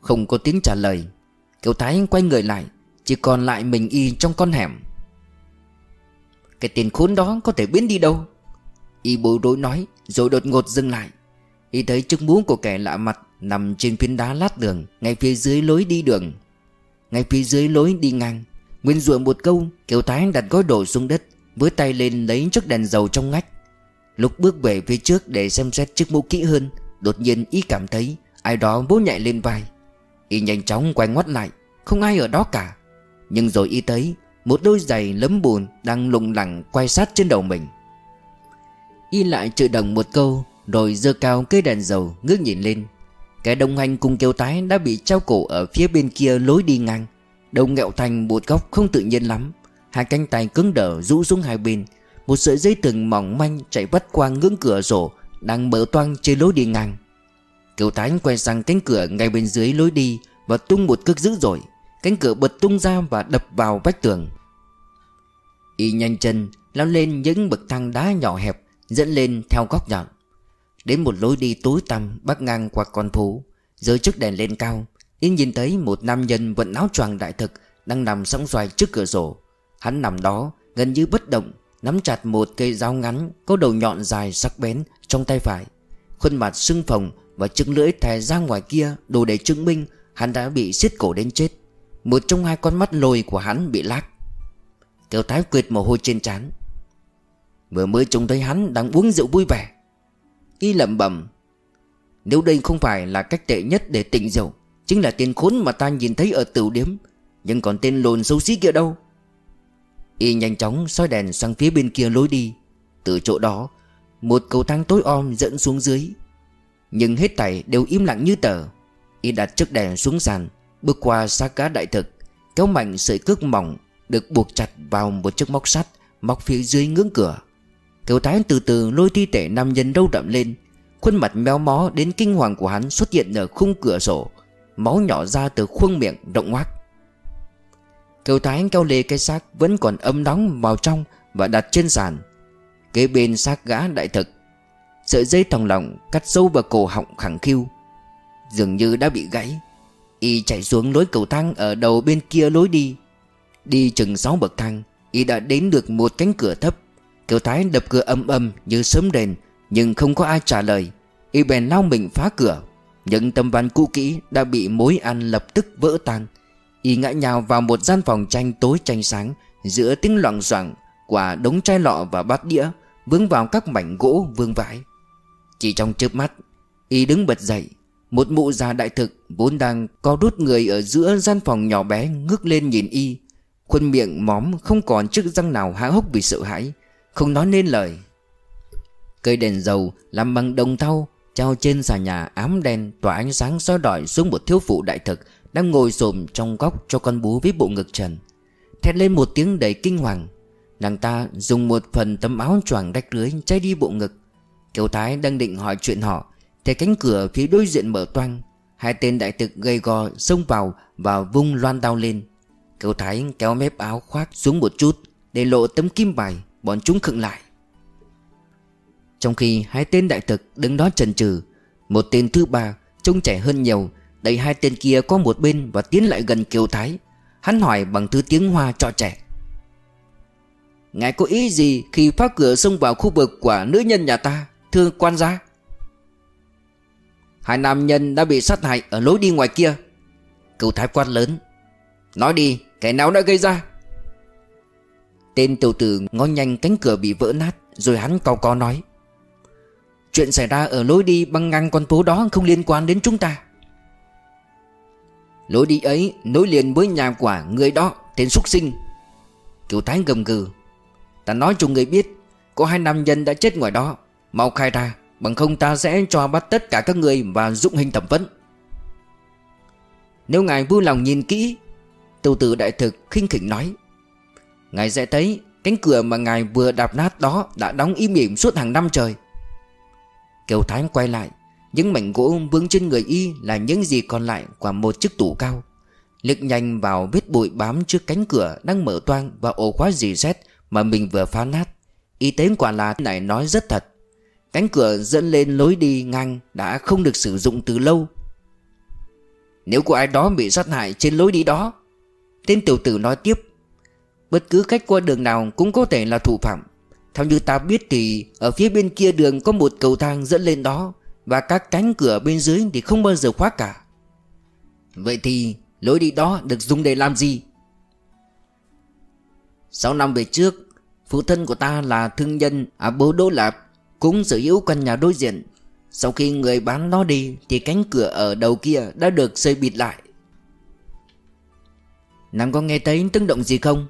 Không có tiếng trả lời, Kiều Thái quay người lại, Chỉ còn lại mình Y trong con hẻm. Cái tiền khốn đó có thể biến đi đâu? Y bối rối nói, Rồi đột ngột dừng lại. Y thấy chiếc mũ của kẻ lạ mặt Nằm trên phiến đá lát đường Ngay phía dưới lối đi đường. Ngay phía dưới lối đi ngang, Nguyên rủa một câu, Kiều Thái đặt gói đồ xuống đất, với tay lên lấy chiếc đèn dầu trong ngách. Lúc bước về phía trước để xem xét chiếc mũ kỹ hơn, Đột nhiên y cảm thấy Ai đó bố nhạy lên vai. Y nhanh chóng quay ngoắt lại, Không ai ở đó cả. Nhưng rồi y thấy Một đôi giày lấm bùn Đang lùng lẳng quay sát trên đầu mình. Y lại chữ đồng một câu, rồi giơ cao cây đèn dầu, ngước nhìn lên. Cái đồng hành cùng Kiều tái đã bị trao cổ ở phía bên kia lối đi ngang. Đầu nghẹo thành một góc không tự nhiên lắm. Hai cánh tay cứng đờ rũ xuống hai bên. Một sợi dây từng mỏng manh chạy vắt qua ngưỡng cửa sổ, Đang mở toang trên lối đi ngang. Kiều Thái quay sang cánh cửa ngay bên dưới lối đi Và tung một cước dữ dội. Cánh cửa bật tung ra và đập vào vách tường. Y nhanh chân, lao lên những bậc thang đá nhỏ hẹp Dẫn lên theo góc nhọn Đến một lối đi tối tăm bắc ngang qua con phố, Dưới chiếc đèn lên cao Yên nhìn thấy một nam nhân vận áo choàng đại thực Đang nằm sóng xoài trước cửa sổ. Hắn nằm đó, gần như bất động, Nắm chặt một cây dao ngắn Có đầu nhọn dài sắc bén trong tay phải. Khuôn mặt sưng phồng Và chiếc lưỡi thè ra ngoài kia Đủ để chứng minh hắn đã bị xiết cổ đến chết. Một trong hai con mắt lồi của hắn bị lác Kiều Thái quyệt mồ hôi trên trán. Vừa mới trông thấy hắn đang uống rượu vui vẻ. Y lẩm bẩm, Nếu đây không phải là cách tệ nhất để tỉnh rượu, Chính là tên khốn mà ta nhìn thấy ở tửu điếm, Nhưng còn tên lồn xấu xí kia đâu? Y nhanh chóng soi đèn sang phía bên kia lối đi. Từ chỗ đó, Một cầu thang tối om dẫn xuống dưới. Nhưng hết thảy đều im lặng như tờ. Y đặt chiếc đèn xuống sàn, Bước qua xa cá đại thực, Kéo mạnh sợi cước mỏng Được buộc chặt vào một chiếc móc sắt Móc phía dưới ngưỡng cửa. Thiếu Thái từ từ lôi thi thể nam nhân đâu đậm lên. Khuôn mặt méo mó đến kinh hoàng của hắn xuất hiện ở khung cửa sổ. Máu nhỏ ra từ khuôn miệng rộng ngoác Kiều Thái kéo lê cái xác vẫn còn ấm nóng vào trong Và đặt trên sàn. Kế bên xác gã đại thực. Sợi dây thòng lọng cắt sâu vào cổ họng khẳng khiu. Dường như đã bị gãy. Y chạy xuống lối cầu thang ở đầu bên kia lối đi. Đi chừng 6 bậc thang, Y đã đến được một cánh cửa thấp. Kiều Thái đập cửa âm âm như sớm đèn, Nhưng không có ai trả lời. Y bèn lao mình phá cửa. Những tấm ván cũ kỹ đã bị mối ăn lập tức vỡ tan. Y ngã nhào vào một gian phòng tranh tối tranh sáng Giữa tiếng loạn xoảng Quả đống chai lọ và bát đĩa Vướng vào các mảnh gỗ vương vãi. Chỉ trong chớp mắt, Y đứng bật dậy. Một mụ già đại thực Vốn đang co đút người ở giữa gian phòng nhỏ bé Ngước lên nhìn Y. Khuôn miệng móm không còn chiếc răng nào há hốc vì sợ hãi. Không nói nên lời. Cây đèn dầu làm bằng đồng thau Treo trên xà nhà ám đen Tỏa ánh sáng soi đỏi xuống một thiếu phụ đại thực Đang ngồi xổm trong góc cho con bú với bộ ngực trần. Thét lên một tiếng đầy kinh hoàng. Nàng ta dùng một phần tấm áo choàng rách lưới Cháy đi bộ ngực. Kiều Thái đang định hỏi chuyện họ, Thì cánh cửa phía đối diện mở toang. Hai tên đại thực gầy gò xông vào Và vung loan đao lên. Kiều Thái kéo mép áo khoác xuống một chút Để lộ tấm kim bài. Bọn chúng khựng lại. Trong khi hai tên đại thực đứng đó chần chừ, Một tên thứ ba Trông trẻ hơn nhiều, Đẩy hai tên kia qua một bên Và tiến lại gần Kiều Thái. Hắn hỏi bằng thứ tiếng hoa cho trẻ. Ngài có ý gì khi phá cửa xông vào khu vực của nữ nhân nhà ta, Thưa quan gia? Hai nam nhân đã bị sát hại ở lối đi ngoài kia. Cựu thái quát lớn. Nói đi, kẻ nào đã gây ra? Tên tiểu tử ngó nhanh cánh cửa bị vỡ nát, Rồi hắn cao có nói. Chuyện xảy ra ở lối đi băng ngang con phố đó không liên quan đến chúng ta. Lối đi ấy nối liền với nhà quả người đó, Tên xuất sinh. Kiều Thái gầm gừ. Ta nói cho người biết, Có hai nam nhân đã chết ngoài đó. Mau khai ra, Bằng không ta sẽ cho bắt tất cả các người Và dụng hình thẩm vấn. Nếu ngài vui lòng nhìn kỹ Tiêu tử đại thực khinh khỉnh nói. Ngài sẽ thấy Cánh cửa mà ngài vừa đạp nát đó Đã đóng im ỉm suốt hàng năm trời. Kiều Thái quay lại, Những mảnh gỗ vướng trên người y Là những gì còn lại của một chiếc tủ cao. Lực nhanh vào vết bụi bám trước cánh cửa Đang mở toang Và ổ khóa dì xét Mà mình vừa phá nát. Y tế quả là này nói rất thật. Cánh cửa dẫn lên lối đi ngang Đã không được sử dụng từ lâu. Nếu có ai đó bị sát hại trên lối đi đó, Tên tiểu tử nói tiếp Bất cứ khách qua đường nào cũng có thể là thủ phạm. Theo như ta biết thì, Ở phía bên kia đường có một cầu thang dẫn lên đó, Và các cánh cửa bên dưới thì không bao giờ khóa cả. Vậy thì, lối đi đó được dùng để làm gì? Sáu năm về trước, Phụ thân của ta là thương nhân ở Bố Đô Lạp Cũng sở hữu căn nhà đối diện. Sau khi người bán nó đi Thì cánh cửa ở đầu kia đã được xây bịt lại. Nàng có nghe thấy tiếng động gì không?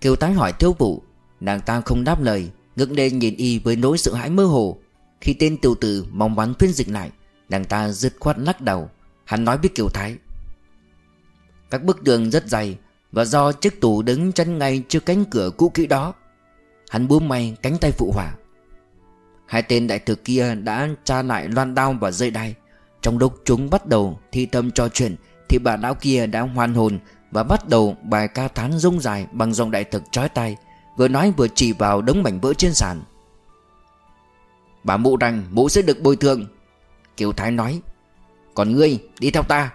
Kiều tái hỏi thiếu vụ Nàng ta không đáp lời, Ngước lên nhìn y với nỗi sợ hãi mơ hồ. Khi tên tiểu tử mong bắn phiên dịch lại, Nàng ta dứt khoát lắc đầu, Hắn nói với Kiều Thái. Các bức tường rất dày Và do chiếc tủ đứng chân ngay trước cánh cửa cũ kỹ đó, Hắn buông may cánh tay phụ hỏa Hai tên đại thực kia đã tra lại loan đao và dây đai. Trong lúc chúng bắt đầu thi tâm trò chuyện, thì bà lão kia đã hoàn hồn và bắt đầu bài ca thán rông dài Bằng giọng đại thực trói tay Vừa nói vừa chỉ vào đống mảnh vỡ trên sàn. Bà mụ rằng mụ sẽ được bồi thường. Kiều Thái nói, Còn ngươi, đi theo ta.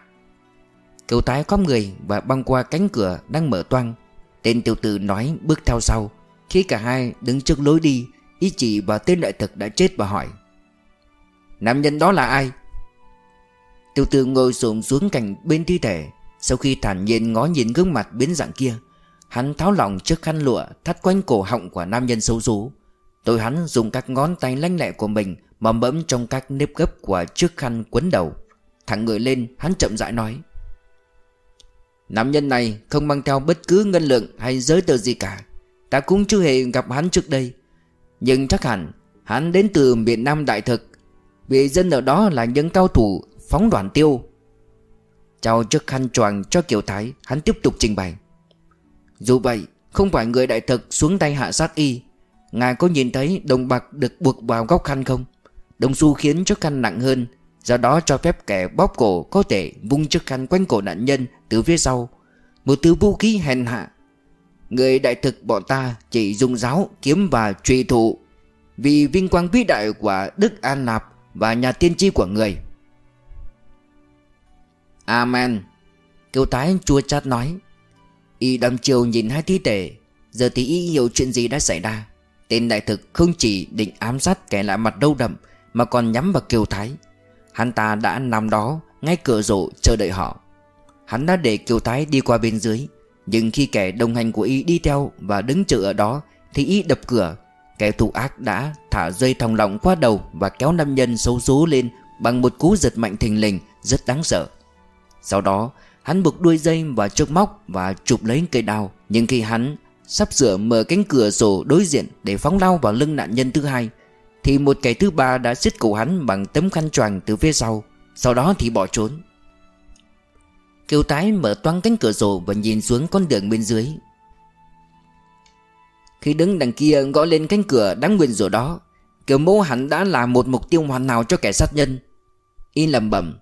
Kiều Thái có người và băng qua cánh cửa đang mở toang. Tên tiểu tử nói bước theo sau, Khi cả hai đứng trước lối đi, Ý chỉ và tên đại thực đã chết và hỏi, Nam nhân đó là ai? Tiểu tử ngồi xổm xuống cạnh bên thi thể. Sau khi thản nhiên ngó nhìn gương mặt biến dạng kia, Hắn tháo lỏng chiếc khăn lụa Thắt quanh cổ họng của nam nhân xấu xú Tôi hắn dùng các ngón tay lanh lẹ của mình mà bẫm trong các nếp gấp của chiếc khăn quấn đầu. Thẳng người lên, hắn chậm rãi nói, Nam nhân này không mang theo bất cứ ngân lượng hay giới tờ gì cả. Ta cũng chưa hề gặp hắn trước đây. Nhưng chắc hẳn Hắn đến từ miền Nam Đại Thực. Vì dân ở đó là những cao thủ Phóng đoàn tiêu Trao chiếc khăn choàng cho Kiều Thái Hắn tiếp tục trình bày. Dù vậy không phải người đại thực xuống tay hạ sát y Ngài có nhìn thấy đồng bạc được buộc vào góc khăn không? Đồng xu khiến chiếc khăn nặng hơn Do đó cho phép kẻ bóp cổ có thể vung chiếc khăn quanh cổ nạn nhân từ phía sau. Một thứ vũ khí hèn hạ. Người đại thực bọn ta chỉ dùng giáo, kiếm và truy thủ. Vì vinh quang vĩ đại của Đức An Nạp và nhà tiên tri của người Amen. Kiều tái chua chát nói, Y đăm chiều nhìn hai thi thể, Giờ thì y hiểu chuyện gì đã xảy ra. Tên đại thực không chỉ định ám sát kẻ lạ mặt đâu đậm, Mà còn nhắm vào Kiều Thái. Hắn ta đã nằm đó Ngay cửa rổ chờ đợi họ. Hắn đã để Kiều Thái đi qua bên dưới, Nhưng khi kẻ đồng hành của y đi theo Và đứng chờ ở đó, Thì y đập cửa. Kẻ thủ ác đã thả dây thòng lọng qua đầu Và kéo nam nhân xấu số lên Bằng một cú giật mạnh thình lình, Rất đáng sợ. Sau đó, hắn buộc đuôi dây và chốc móc Và chụp lấy cây đao. Nhưng khi hắn sắp sửa mở cánh cửa sổ đối diện Để phóng lao vào lưng nạn nhân thứ hai, Thì một kẻ thứ ba đã xiết cổ hắn Bằng tấm khăn choàng từ phía sau. Sau đó thì bỏ trốn. Kiều tái mở toang cánh cửa sổ Và nhìn xuống con đường bên dưới. Khi đứng đằng kia gõ lên cánh cửa đáng nguyên rủa đó Kiều mô hắn đã là một mục tiêu hoàn hảo cho kẻ sát nhân. Y lầm bẩm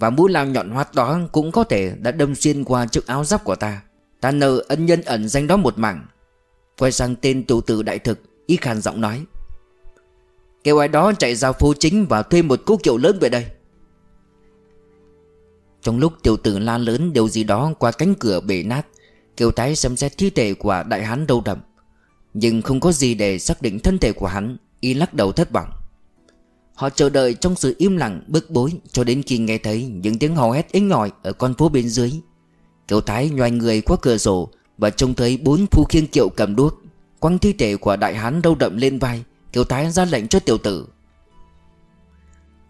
và mũi lao nhọn hoắt đó cũng có thể đã đâm xuyên qua chiếc áo giáp của ta. Ta nợ ân nhân ẩn danh đó một mảng. Quay sang tên tiểu tử đại thực, Y khàn giọng nói. Kêu ai đó chạy ra phố chính Và thuê một cú kiệu lớn về đây. Trong lúc tiểu tử la lớn điều gì đó Qua cánh cửa bể nát, Kiều tái xem xét thi thể của đại hán đâu đậm. Nhưng không có gì để xác định thân thể của hắn, Y lắc đầu thất vọng. Họ chờ đợi trong sự im lặng, bức bối, Cho đến khi nghe thấy những tiếng hò hét inh ỏi Ở con phố bên dưới. Kiều Thái nhoài người qua cửa sổ Và trông thấy bốn phu khiêng kiệu cầm đuốc, Quăng thi thể của đại hán râu đậm lên vai. Kiều Thái ra lệnh cho tiểu tử.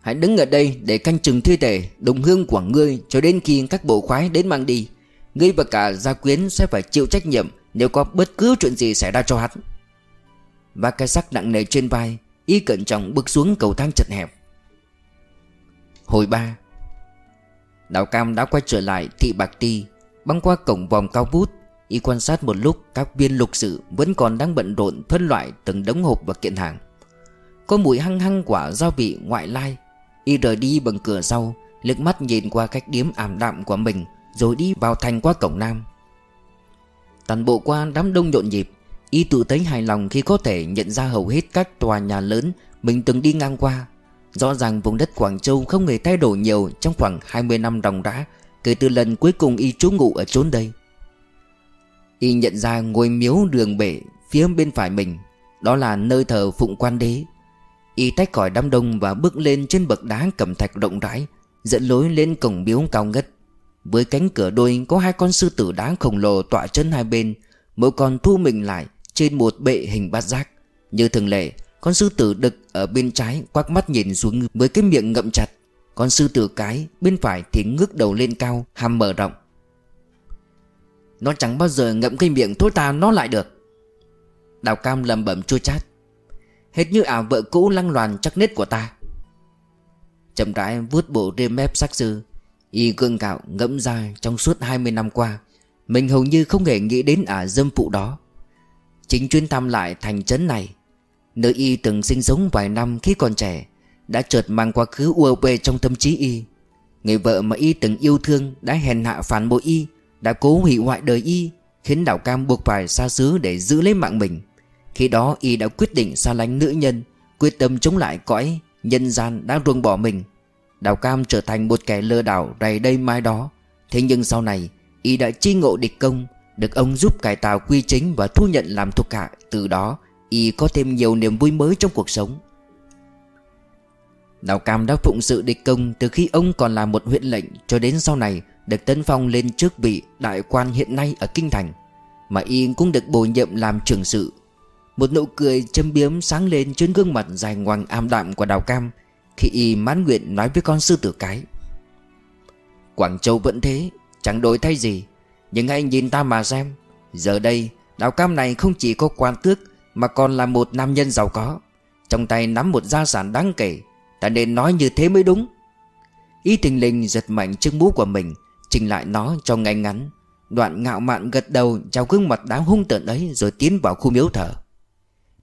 Hãy đứng ở đây để canh chừng thi thể Đồng hương của ngươi Cho đến khi các bộ khoái đến mang đi. Ngươi và cả gia quyến sẽ phải chịu trách nhiệm Nếu có bất cứ chuyện gì xảy ra cho hắn. Và cái sắc nặng nề trên vai Y cẩn trọng bước xuống cầu thang chật hẹp. Hồi ba Đào Cam đã quay trở lại thị Bạc Ti, Băng qua cổng vòng cao vút. Y quan sát một lúc, các viên lục sự Vẫn còn đang bận rộn phân loại từng đống hộp và kiện hàng. Có mùi hăng hăng quả gia vị ngoại lai. Y rời đi bằng cửa sau Lực mắt nhìn qua cách điếm ảm đạm của mình, Rồi đi vào thành qua cổng nam. Toàn bộ qua đám đông nhộn nhịp. Y tự thấy hài lòng khi có thể nhận ra hầu hết các tòa nhà lớn Mình từng đi ngang qua. Rõ ràng vùng đất Quảng Châu không hề thay đổi nhiều Trong khoảng 20 năm đồng đá Kể từ lần cuối cùng y trú ngụ ở chốn đây. Y nhận ra ngôi miếu đường bể Phía bên phải mình, Đó là nơi thờ Phụng Quan Đế. Y tách khỏi đám đông và bước lên trên bậc đá cẩm thạch rộng rãi, Dẫn lối lên cổng miếu cao ngất. Với cánh cửa đôi có hai con sư tử đá khổng lồ tọa chân hai bên, Mỗi con thu mình lại trên một bệ hình bát giác. Như thường lệ, Con sư tử đực ở bên trái quắc mắt nhìn xuống với cái miệng ngậm chặt. Con sư tử cái bên phải thì ngước đầu lên cao, Hàm mở rộng. Nó chẳng bao giờ ngậm cái miệng thối ta nó lại được. Đào cam lầm bẩm chua chát. Hết như ảo vợ cũ lăng loàn chắc nết của ta. Chậm rãi vuốt bộ rêm mép sắc sư, Y gương gạo ngẫm ra trong suốt 20 năm qua, Mình hầu như không hề nghĩ đến ả dâm phụ đó. Chính chuyến thăm lại thành trấn này Nơi y từng sinh sống vài năm khi còn trẻ, Đã chợt mang quá khứ ua về trong tâm trí y. Người vợ mà y từng yêu thương Đã hèn hạ phản bội y, Đã cố hủy hoại đời y, Khiến đảo cam buộc phải xa xứ để giữ lấy mạng mình. Khi đó y đã quyết định xa lánh nữ nhân, Quyết tâm chống lại cõi, Nhân gian đã ruồng bỏ mình. Đào Cam trở thành một kẻ lừa đảo đầy đây mai đó. Thế nhưng sau này, Y đã chi ngộ địch công được ông giúp cải tạo quy chính và thu nhận làm thuộc hạ, Từ đó, Y có thêm nhiều niềm vui mới trong cuộc sống. Đào Cam đã phụng sự địch công từ khi ông còn là một huyện lệnh cho đến sau này được tấn phong lên trước vị đại quan hiện nay ở Kinh Thành, Mà Y cũng được bổ nhiệm làm trưởng sự. Một nụ cười châm biếm sáng lên trên gương mặt dài ngoằng am đạm của Đào Cam Khi Y mãn nguyện nói với con sư tử cái. Quảng Châu vẫn thế, Chẳng đổi thay gì nhưng hãy nhìn ta mà xem. Giờ đây, Đào Cam này không chỉ có quan tước, Mà còn là một nam nhân giàu có. Trong tay nắm một gia sản đáng kể, Ta nên nói như thế mới đúng. Ý tình linh giật mạnh chiếc mũ của mình, Chỉnh lại nó cho ngay ngắn. Đoạn ngạo mạn gật đầu Chào gương mặt đáng hung tợn ấy Rồi tiến vào khu miếu thờ.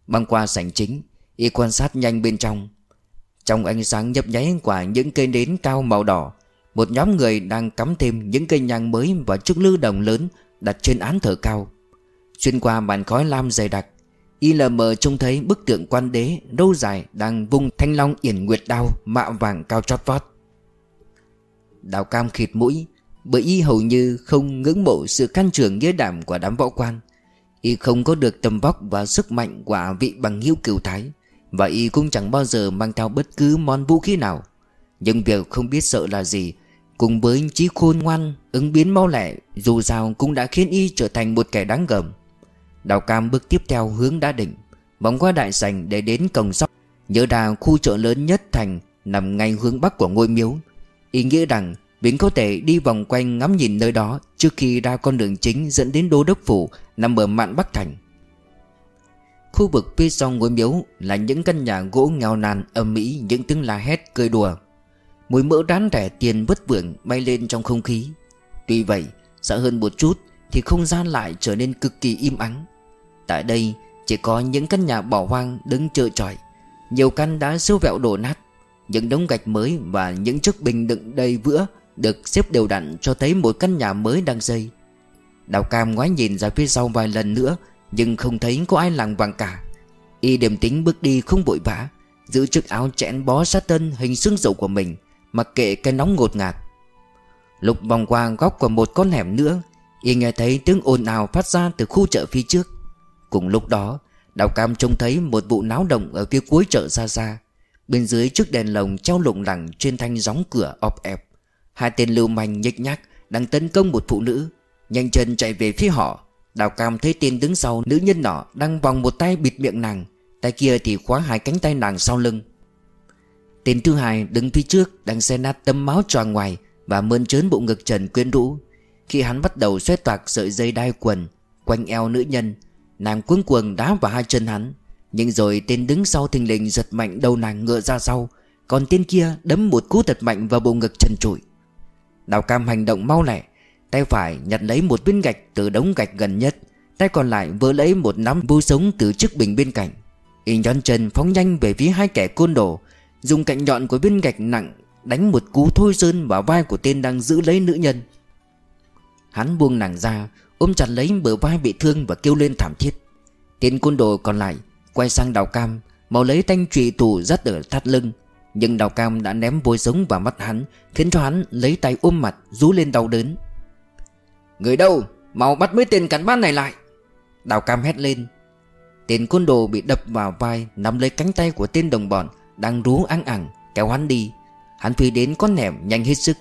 Băng qua sảnh chính, Y quan sát nhanh bên trong. Trong ánh sáng nhấp nháy của những cây nến cao màu đỏ một nhóm người đang cắm thêm những cây nhang mới Và chiếc lư đồng lớn đặt trên án thờ cao. Xuyên qua màn khói lam dày đặc ILM trông thấy bức tượng quan đế Đâu dài đang vung thanh long yển nguyệt đao Mạ vàng cao chót vót. Đào cam khịt mũi, Bởi y hầu như không ngưỡng mộ sự can trường nghĩa đảm của đám võ quan. Y không có được tầm vóc và sức mạnh của vị bằng hữu cửu thái, Và y cũng chẳng bao giờ mang theo bất cứ món vũ khí nào. Nhưng việc không biết sợ là gì Cùng với trí khôn ngoan, Ứng biến mau lẹ, Dù sao cũng đã khiến y trở thành một kẻ đáng gờm Đào Cam bước tiếp theo hướng đã định Vòng qua đại sảnh để đến cổng sóc Nhớ ra khu chợ lớn nhất thành, Nằm ngay hướng bắc của ngôi miếu. Ý nghĩa rằng Vĩnh có thể đi vòng quanh ngắm nhìn nơi đó Trước khi ra con đường chính dẫn đến đô đốc phủ, Nằm ở mạn Bắc Thành. Khu vực phía sau ngôi miếu Là những căn nhà gỗ nghèo nàn âm mỹ Những tiếng la hét, cười đùa. Mùi mỡ rán rẻ tiền vất vưởng bay lên trong không khí. Tuy vậy, Sợ hơn một chút Thì không gian lại trở nên cực kỳ im ắng. Tại đây, chỉ có những căn nhà bỏ hoang đứng trơ trọi Nhiều căn đã siêu vẹo đổ nát. Những đống gạch mới và những chiếc bình đựng đầy vữa Được xếp đều đặn cho thấy một căn nhà mới đang xây. Đào Cam ngoái nhìn ra phía sau vài lần nữa, Nhưng không thấy có ai làng vàng cả. Y điềm tính bước đi không vội vã, Giữ chiếc áo chẽn bó sát tân hình xương dầu của mình. Mặc kệ cái nóng ngột ngạt. Lục vòng qua góc của một con hẻm nữa, Y nghe thấy tiếng ồn ào phát ra từ khu chợ phía trước. Cùng lúc đó, Đào Cam trông thấy một vụ náo động ở phía cuối chợ xa xa Bên dưới chiếc đèn lồng treo lủng lẳng trên thanh gióng cửa ọp ẹp. Hai tên lưu manh nhếch nhác đang tấn công một phụ nữ. Nhanh chân chạy về phía họ. Đào Cam thấy tên đứng sau nữ nhân nọ đang vòng một tay bịt miệng nàng. Tay kia thì khóa hai cánh tay nàng sau lưng. Tên thứ hai đứng phía trước đang xe nát tấm máu tròn ngoài Và mơn trớn bộ ngực trần quyến rũ. Khi hắn bắt đầu xoét toạc sợi dây đai quần Quanh eo nữ nhân, Nàng cuống cuồng đá vào hai chân hắn. Nhưng rồi tên đứng sau thình lình giật mạnh đầu nàng ngựa ra sau, Còn tên kia đấm một cú thật mạnh vào bộ ngực trần trụi. Đào cam hành động mau lẹ, Tay phải nhặt lấy một viên gạch từ đống gạch gần nhất, Tay còn lại vỡ lấy một nắm vu sống từ chiếc bình bên cạnh. Y nhón chân phóng nhanh về phía hai kẻ côn đồ Dùng cạnh nhọn của viên gạch nặng Đánh một cú thôi sơn vào vai của tên đang giữ lấy nữ nhân. Hắn buông nàng ra, Ôm chặt lấy bờ vai bị thương và kêu lên thảm thiết. Tên côn đồ còn lại Quay sang đào cam màu lấy thanh trụy tù dắt ở thắt lưng. Nhưng đào cam đã ném vôi sống vào mắt hắn, Khiến cho hắn lấy tay ôm mặt, Rú lên đau đớn. Người đâu? Mau bắt mấy tên cắn bát này lại! Đào cam hét lên. Tên côn đồ bị đập vào vai, Nắm lấy cánh tay của tên đồng bọn đang rú ăn ẳng, kéo hắn đi. Hắn phi đến con nẻm nhanh hết sức.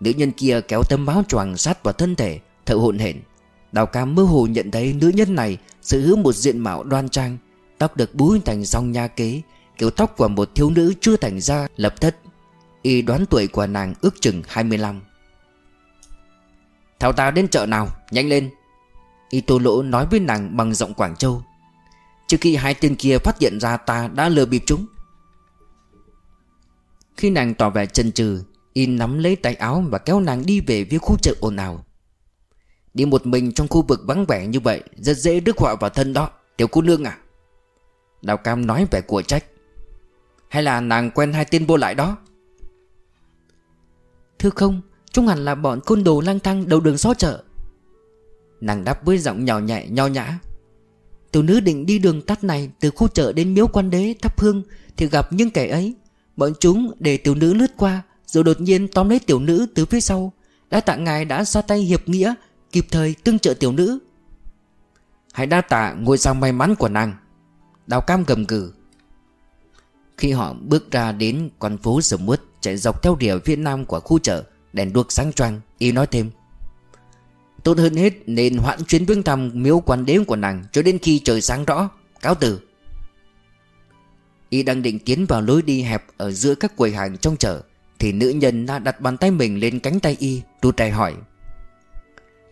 Nữ nhân kia kéo tấm báo choàng sát vào thân thể Thợ hồn hển. Đào cam mơ hồ nhận thấy nữ nhân này Sở hữu một diện mạo đoan trang, Tóc được búi thành song nha kế, Kiểu tóc của một thiếu nữ chưa thành ra lập thất. Y đoán tuổi của nàng ước chừng 25 Theo ta đến chợ nào, Nhanh lên. Y tô lỗ nói với nàng bằng giọng Quảng Châu. Trước khi hai tên kia phát hiện ra ta đã lừa bịp chúng khi nàng tỏ vẻ chần chừ, Y nắm lấy tay áo và kéo nàng đi về phía khu chợ ồn ào. Đi một mình trong khu vực vắng vẻ như vậy, Rất dễ rước họa vào thân đó, Tiểu cô nương à. Đào Cam nói vẻ của trách. Hay là nàng quen hai tên vô lại đó? Thưa không, Chúng hẳn là bọn côn đồ lang thang đầu đường xó chợ. Nàng đáp với giọng nhỏ nhẹ, nho nhã. Tiểu nữ định đi đường tắt này Từ khu chợ đến miếu quan đế thắp hương Thì gặp những kẻ ấy. Bọn chúng để tiểu nữ lướt qua, Rồi đột nhiên tóm lấy tiểu nữ từ phía sau. Đã tạ ngài đã ra tay hiệp nghĩa, Kịp thời tương trợ tiểu nữ. Hãy đa tạ ngôi sao may mắn của nàng. Đào cam gầm gừ. Khi họ bước ra đến con phố sầm mướt Chạy dọc theo rìa phía nam của khu chợ, Đèn đuốc sáng choang, Y nói thêm. Tốt hơn hết nên hoãn chuyến viếng thăm miếu quan đế của nàng Cho đến khi trời sáng rõ, Cáo từ. Y đang định tiến vào lối đi hẹp Ở giữa các quầy hàng trong chợ, Thì nữ nhân đã đặt bàn tay mình lên cánh tay Y Đu tay hỏi.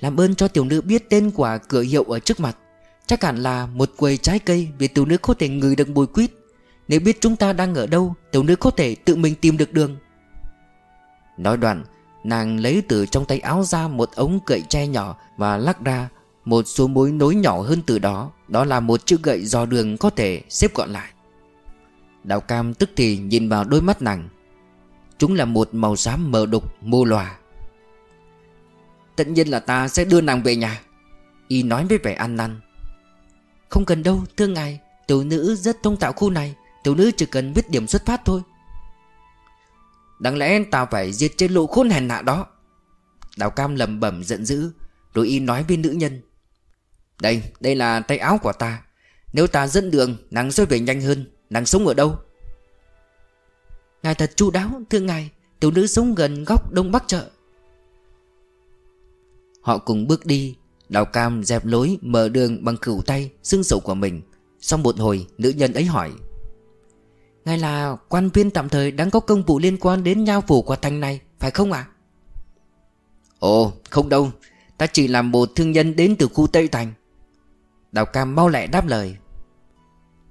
Làm ơn cho tiểu nữ biết tên của cửa hiệu ở trước mặt. Chắc hẳn là một quầy trái cây Vì tiểu nữ có thể ngửi được mùi quýt. Nếu biết chúng ta đang ở đâu, Tiểu nữ có thể tự mình tìm được đường. Nói đoạn, Nàng lấy từ trong tay áo ra một ống gậy tre nhỏ Và lắc ra một số mối nối nhỏ hơn từ đó. Đó là một chiếc gậy dò đường có thể xếp gọn lại. Đào cam tức thì nhìn vào đôi mắt nàng. Chúng là một màu xám mờ đục mô lòa. Tất nhiên là ta sẽ đưa nàng về nhà. Y nói với vẻ ăn năn. Không cần đâu thưa ngài Tiểu nữ rất thông tạo khu này. Tiểu nữ chỉ cần biết điểm xuất phát thôi. Đáng lẽ ta phải diệt trên lộ khốn hèn nạ đó. Đào cam lầm bẩm giận dữ Rồi y nói với nữ nhân. Đây, đây là tay áo của ta. Nếu ta dẫn đường, nàng sẽ về nhanh hơn. Nàng sống ở đâu? Ngài thật chu đáo, thưa ngài Tiểu nữ sống gần góc đông bắc chợ. Họ cùng bước đi Đào cam dẹp lối mở đường bằng cửu tay Xương sầu của mình. Sau một hồi nữ nhân ấy hỏi Ngài là quan viên tạm thời đang có công vụ liên quan đến nhau phủ của thành này Phải không ạ? Ồ không đâu. Ta chỉ là một thương nhân đến từ khu Tây Thành. Đào Cam mau lẹ đáp lời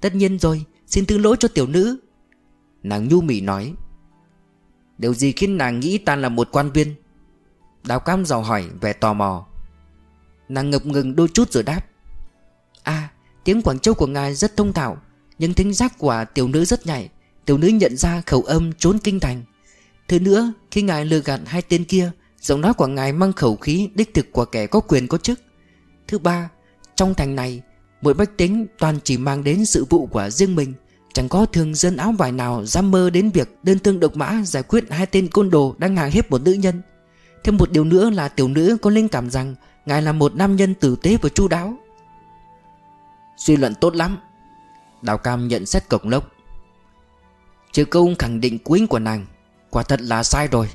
Tất nhiên rồi Xin thứ lỗi cho tiểu nữ. Nàng nhu mị nói, Điều gì khiến nàng nghĩ ta là một quan viên? Đào Cam dò hỏi, vẻ tò mò. Nàng ngập ngừng đôi chút rồi đáp À tiếng Quảng Châu của ngài rất thông thạo, Nhưng thính giác của tiểu nữ rất nhạy. Tiểu nữ nhận ra khẩu âm trốn kinh thành. Thứ nữa, khi ngài lừa gạt hai tên kia, Giọng nói của ngài mang khẩu khí đích thực của kẻ có quyền có chức. Thứ ba, Trong thành này Mỗi bách tính toàn chỉ mang đến sự vụ của riêng mình. Chẳng có thường dân áo vải nào dám mơ đến việc đơn thương độc mã giải quyết hai tên côn đồ đang hàng hiếp một nữ nhân. Thêm một điều nữa là tiểu nữ có linh cảm rằng Ngài là một nam nhân tử tế và chu đáo. Suy luận tốt lắm. Đào Cam nhận xét cổng lốc. Chứ câu khẳng định cuối của nàng. Quả thật là sai rồi.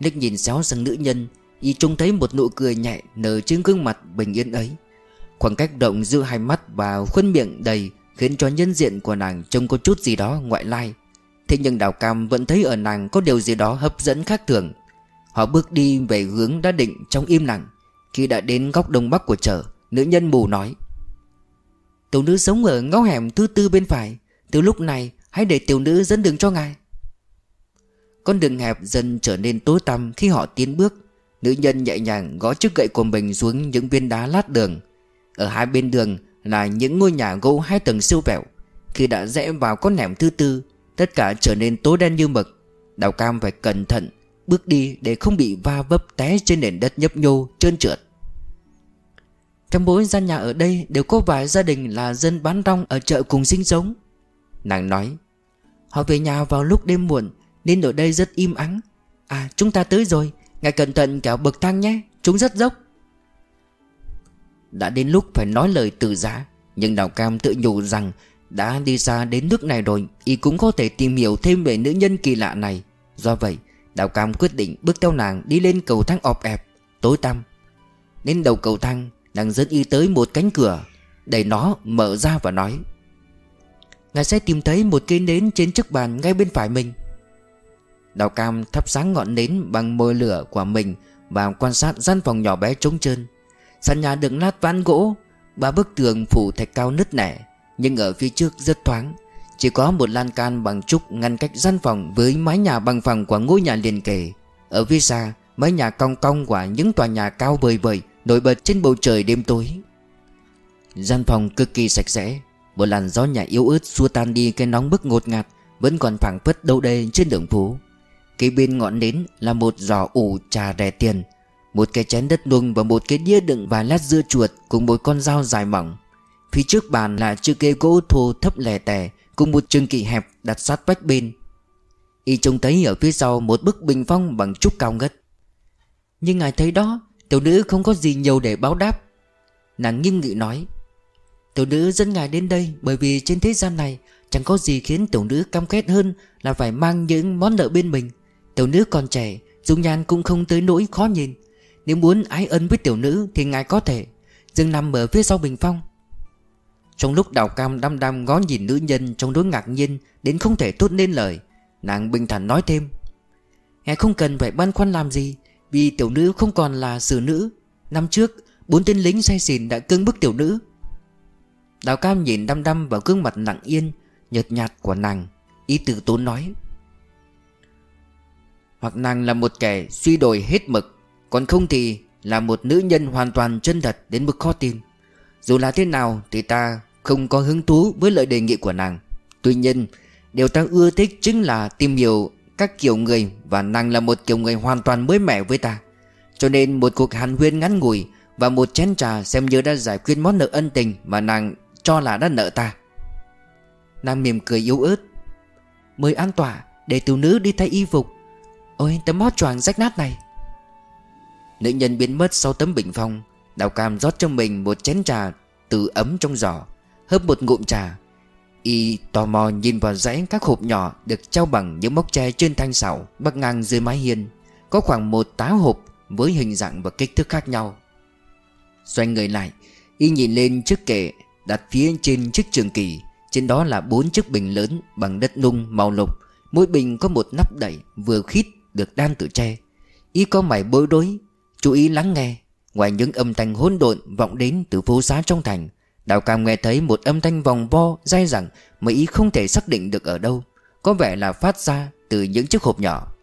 Nick nhìn xéo sang nữ nhân, Y trông thấy một nụ cười nhẹ nở trên gương mặt bình yên ấy. Khoảng cách động giữa hai mắt và khuôn miệng đầy Khiến cho nhân diện của nàng trông có chút gì đó ngoại lai. Thế nhưng Đào Cam vẫn thấy ở nàng có điều gì đó hấp dẫn khác thường. Họ bước đi về hướng đã định trong im lặng. Khi đã đến góc đông bắc của chợ, Nữ nhân mù nói, Tiểu nữ sống ở ngõ hẻm thứ tư bên phải. Từ lúc này, hãy để tiểu nữ dẫn đường cho ngài. Con đường hẹp dần trở nên tối tăm khi họ tiến bước. Nữ nhân nhẹ nhàng gõ chiếc gậy của mình xuống những viên đá lát đường. Ở hai bên đường là những ngôi nhà gỗ hai tầng siêu vẹo. Khi đã rẽ vào con hẻm thứ tư, Tất cả trở nên tối đen như mực. Đào cam phải cẩn thận Bước đi để không bị va vấp té trên nền đất nhấp nhô, trơn trượt. Trong mỗi gian nhà ở đây đều có vài gia đình là dân bán rong ở chợ cùng sinh sống. Nàng nói, Họ về nhà vào lúc đêm muộn, Nên ở đây rất im ắng. À chúng ta tới rồi, Ngài cẩn thận cả bậc thang nhé, Chúng rất dốc. Đã đến lúc phải nói lời từ giá. Nhưng Đào Cam tự nhủ rằng Đã đi xa đến nước này rồi, Y cũng có thể tìm hiểu thêm về nữ nhân kỳ lạ này. Do vậy, Đào Cam quyết định bước theo nàng đi lên cầu thang ọp ẹp, Tối tăm. Đến đầu cầu thang, Nàng dẫn y tới một cánh cửa. Đẩy nó, mở ra và nói, Ngài sẽ tìm thấy một cây nến trên chiếc bàn ngay bên phải mình. Đào Cam thắp sáng ngọn nến bằng môi lửa của mình Và quan sát gian phòng nhỏ bé trống trơn. Sàn nhà được lát ván gỗ, Ba bức tường phủ thạch cao nứt nẻ, Nhưng ở phía trước rất thoáng. Chỉ có một lan can bằng trúc ngăn cách gian phòng Với mái nhà bằng phẳng của ngôi nhà liền kề. Ở phía xa, Mái nhà cong cong của những tòa nhà cao bời bời, Nổi bật trên bầu trời đêm tối. Gian phòng cực kỳ sạch sẽ, Một làn gió nhà yếu ớt xua tan đi cái nóng bức ngột ngạt, Vẫn còn phảng phất đâu đây trên đường phố. Kế bên ngọn nến là một giỏ ủ trà rẻ tiền một cái chén đất nung và một cái đĩa đựng vài lát dưa chuột Cùng một con dao dài mỏng. Phía trước bàn là chiếc ghế gỗ thô thấp lè tè Cùng một trường kỵ hẹp đặt sát vách bên. Y trông thấy ở phía sau một bức bình phong bằng trúc cao ngất. Nhưng ngài thấy đó, Tiểu nữ không có gì nhiều để báo đáp. Nàng nghiêm nghị nói, Tiểu nữ dẫn ngài đến đây Bởi vì trên thế gian này Chẳng có gì khiến tiểu nữ cam kết hơn Là phải mang những món nợ bên mình. Tiểu nữ còn trẻ, Dung nhan cũng không tới nỗi khó nhìn. Nếu muốn ái ân với tiểu nữ Thì ngài có thể. Dừng nằm ở phía sau bình phong. Trong lúc đào cam đăm đăm ngó nhìn nữ nhân Trong đối ngạc nhiên Đến không thể thốt nên lời, Nàng bình thản nói thêm. Ngài không cần phải băn khoăn làm gì, Vì tiểu nữ không còn là xử nữ. Năm trước, Bốn tên lính say xỉn đã cưng bức tiểu nữ. Đào cam nhìn đăm đăm vào gương mặt lặng yên, Nhợt nhạt của nàng, Ý tử tốn nói. Hoặc nàng là một kẻ suy đổi hết mực còn không thì là một nữ nhân hoàn toàn chân thật đến mức khó tin. Dù là thế nào thì ta không có hứng thú với lời đề nghị của nàng. Tuy nhiên, Điều ta ưa thích chính là tìm hiểu các kiểu người Và nàng là một kiểu người hoàn toàn mới mẻ với ta. Cho nên một cuộc hàn huyên ngắn ngủi Và một chén trà xem như đã giải quyết món nợ ân tình Mà nàng cho là đã nợ ta. Nàng mỉm cười yếu ớt. Mời an tỏa Để tiểu nữ đi thay y phục. Ôi, tấm hót choàng rách nát này. Nữ nhân biến mất sau tấm bình phong. Đào cam rót cho mình một chén trà Từ ấm trong giỏ, Hớp một ngụm trà. Y tò mò nhìn vào dãy các hộp nhỏ Được treo bằng những móc tre trên thanh sảo Bắc ngang dưới mái hiên. Có khoảng một tá hộp Với hình dạng và kích thước khác nhau. Xoay người lại, Y nhìn lên chiếc kệ Đặt phía trên chiếc trường kỳ. Trên đó là bốn chiếc bình lớn Bằng đất nung màu lục. Mỗi bình có một nắp đậy vừa khít Được đan từ tre. Y có mày bối rối Chú ý lắng nghe. Ngoài những âm thanh hỗn độn vọng đến từ phố xá trong thành, Đào Cam nghe thấy một âm thanh vòng vo, dai dẳng Mà ý không thể xác định được ở đâu. Có vẻ là phát ra từ những chiếc hộp nhỏ.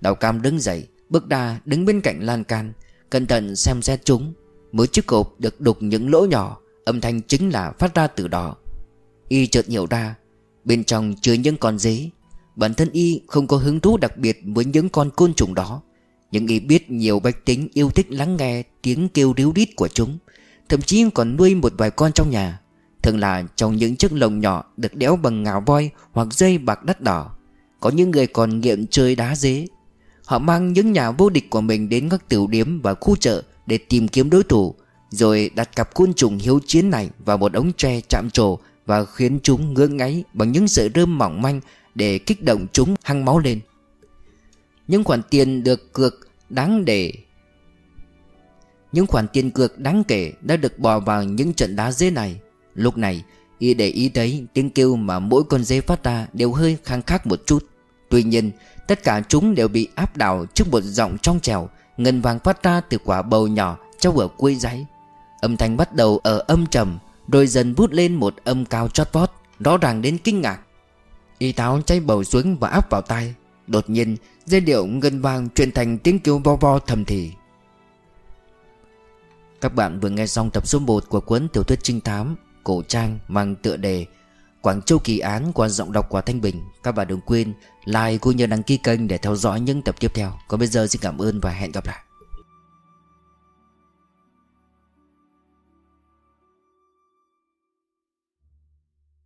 Đào Cam đứng dậy, Bước ra đứng bên cạnh lan can, Cẩn thận xem xét chúng. Mỗi chiếc hộp được đục những lỗ nhỏ, Âm thanh chính là phát ra từ đó. Y chợt hiểu ra, Bên trong chứa những con dế. Bản thân Y không có hứng thú đặc biệt với những con côn trùng đó. Nhưng Y biết nhiều bách tính yêu thích lắng nghe tiếng kêu ríu rít của chúng, Thậm chí còn nuôi một vài con trong nhà, Thường là trong những chiếc lồng nhỏ được đéo bằng ngào voi hoặc dây bạc đắt đỏ. Có những người còn nghiện chơi đá dế. Họ mang những nhà vô địch của mình đến các tiểu điếm và khu chợ để tìm kiếm đối thủ, Rồi đặt cặp côn trùng hiếu chiến này vào một ống tre chạm trổ Và khiến chúng ngưỡng ngáy bằng những sợi rơm mỏng manh để kích động chúng hăng máu lên. Những khoản tiền được cược đáng để, những khoản tiền cược đáng kể đã được bỏ vào những trận đá dế này. Lúc này, Y để ý thấy tiếng kêu mà mỗi con dế phát ra đều hơi khang khác một chút. Tuy nhiên, tất cả chúng đều bị áp đảo trước một giọng trong trèo Ngân vàng phát ra từ quả bầu nhỏ trong ở cuối giấy Âm thanh bắt đầu ở âm trầm, Rồi dần vút lên một âm cao chót vót, Rõ ràng đến kinh ngạc. Y táo cháy bầu xuống và áp vào tay Đột nhiên dây điệu ngân vàng chuyển thành tiếng kêu vo vo thầm thì. Các bạn vừa nghe xong tập số 1 của cuốn tiểu thuyết trinh thám Cổ trang mang tựa đề Quảng Châu Kỳ Án qua giọng đọc của Thanh Bình. Các bạn đừng quên like cũng như đăng ký kênh để theo dõi những tập tiếp theo. Còn bây giờ xin cảm ơn và hẹn gặp lại.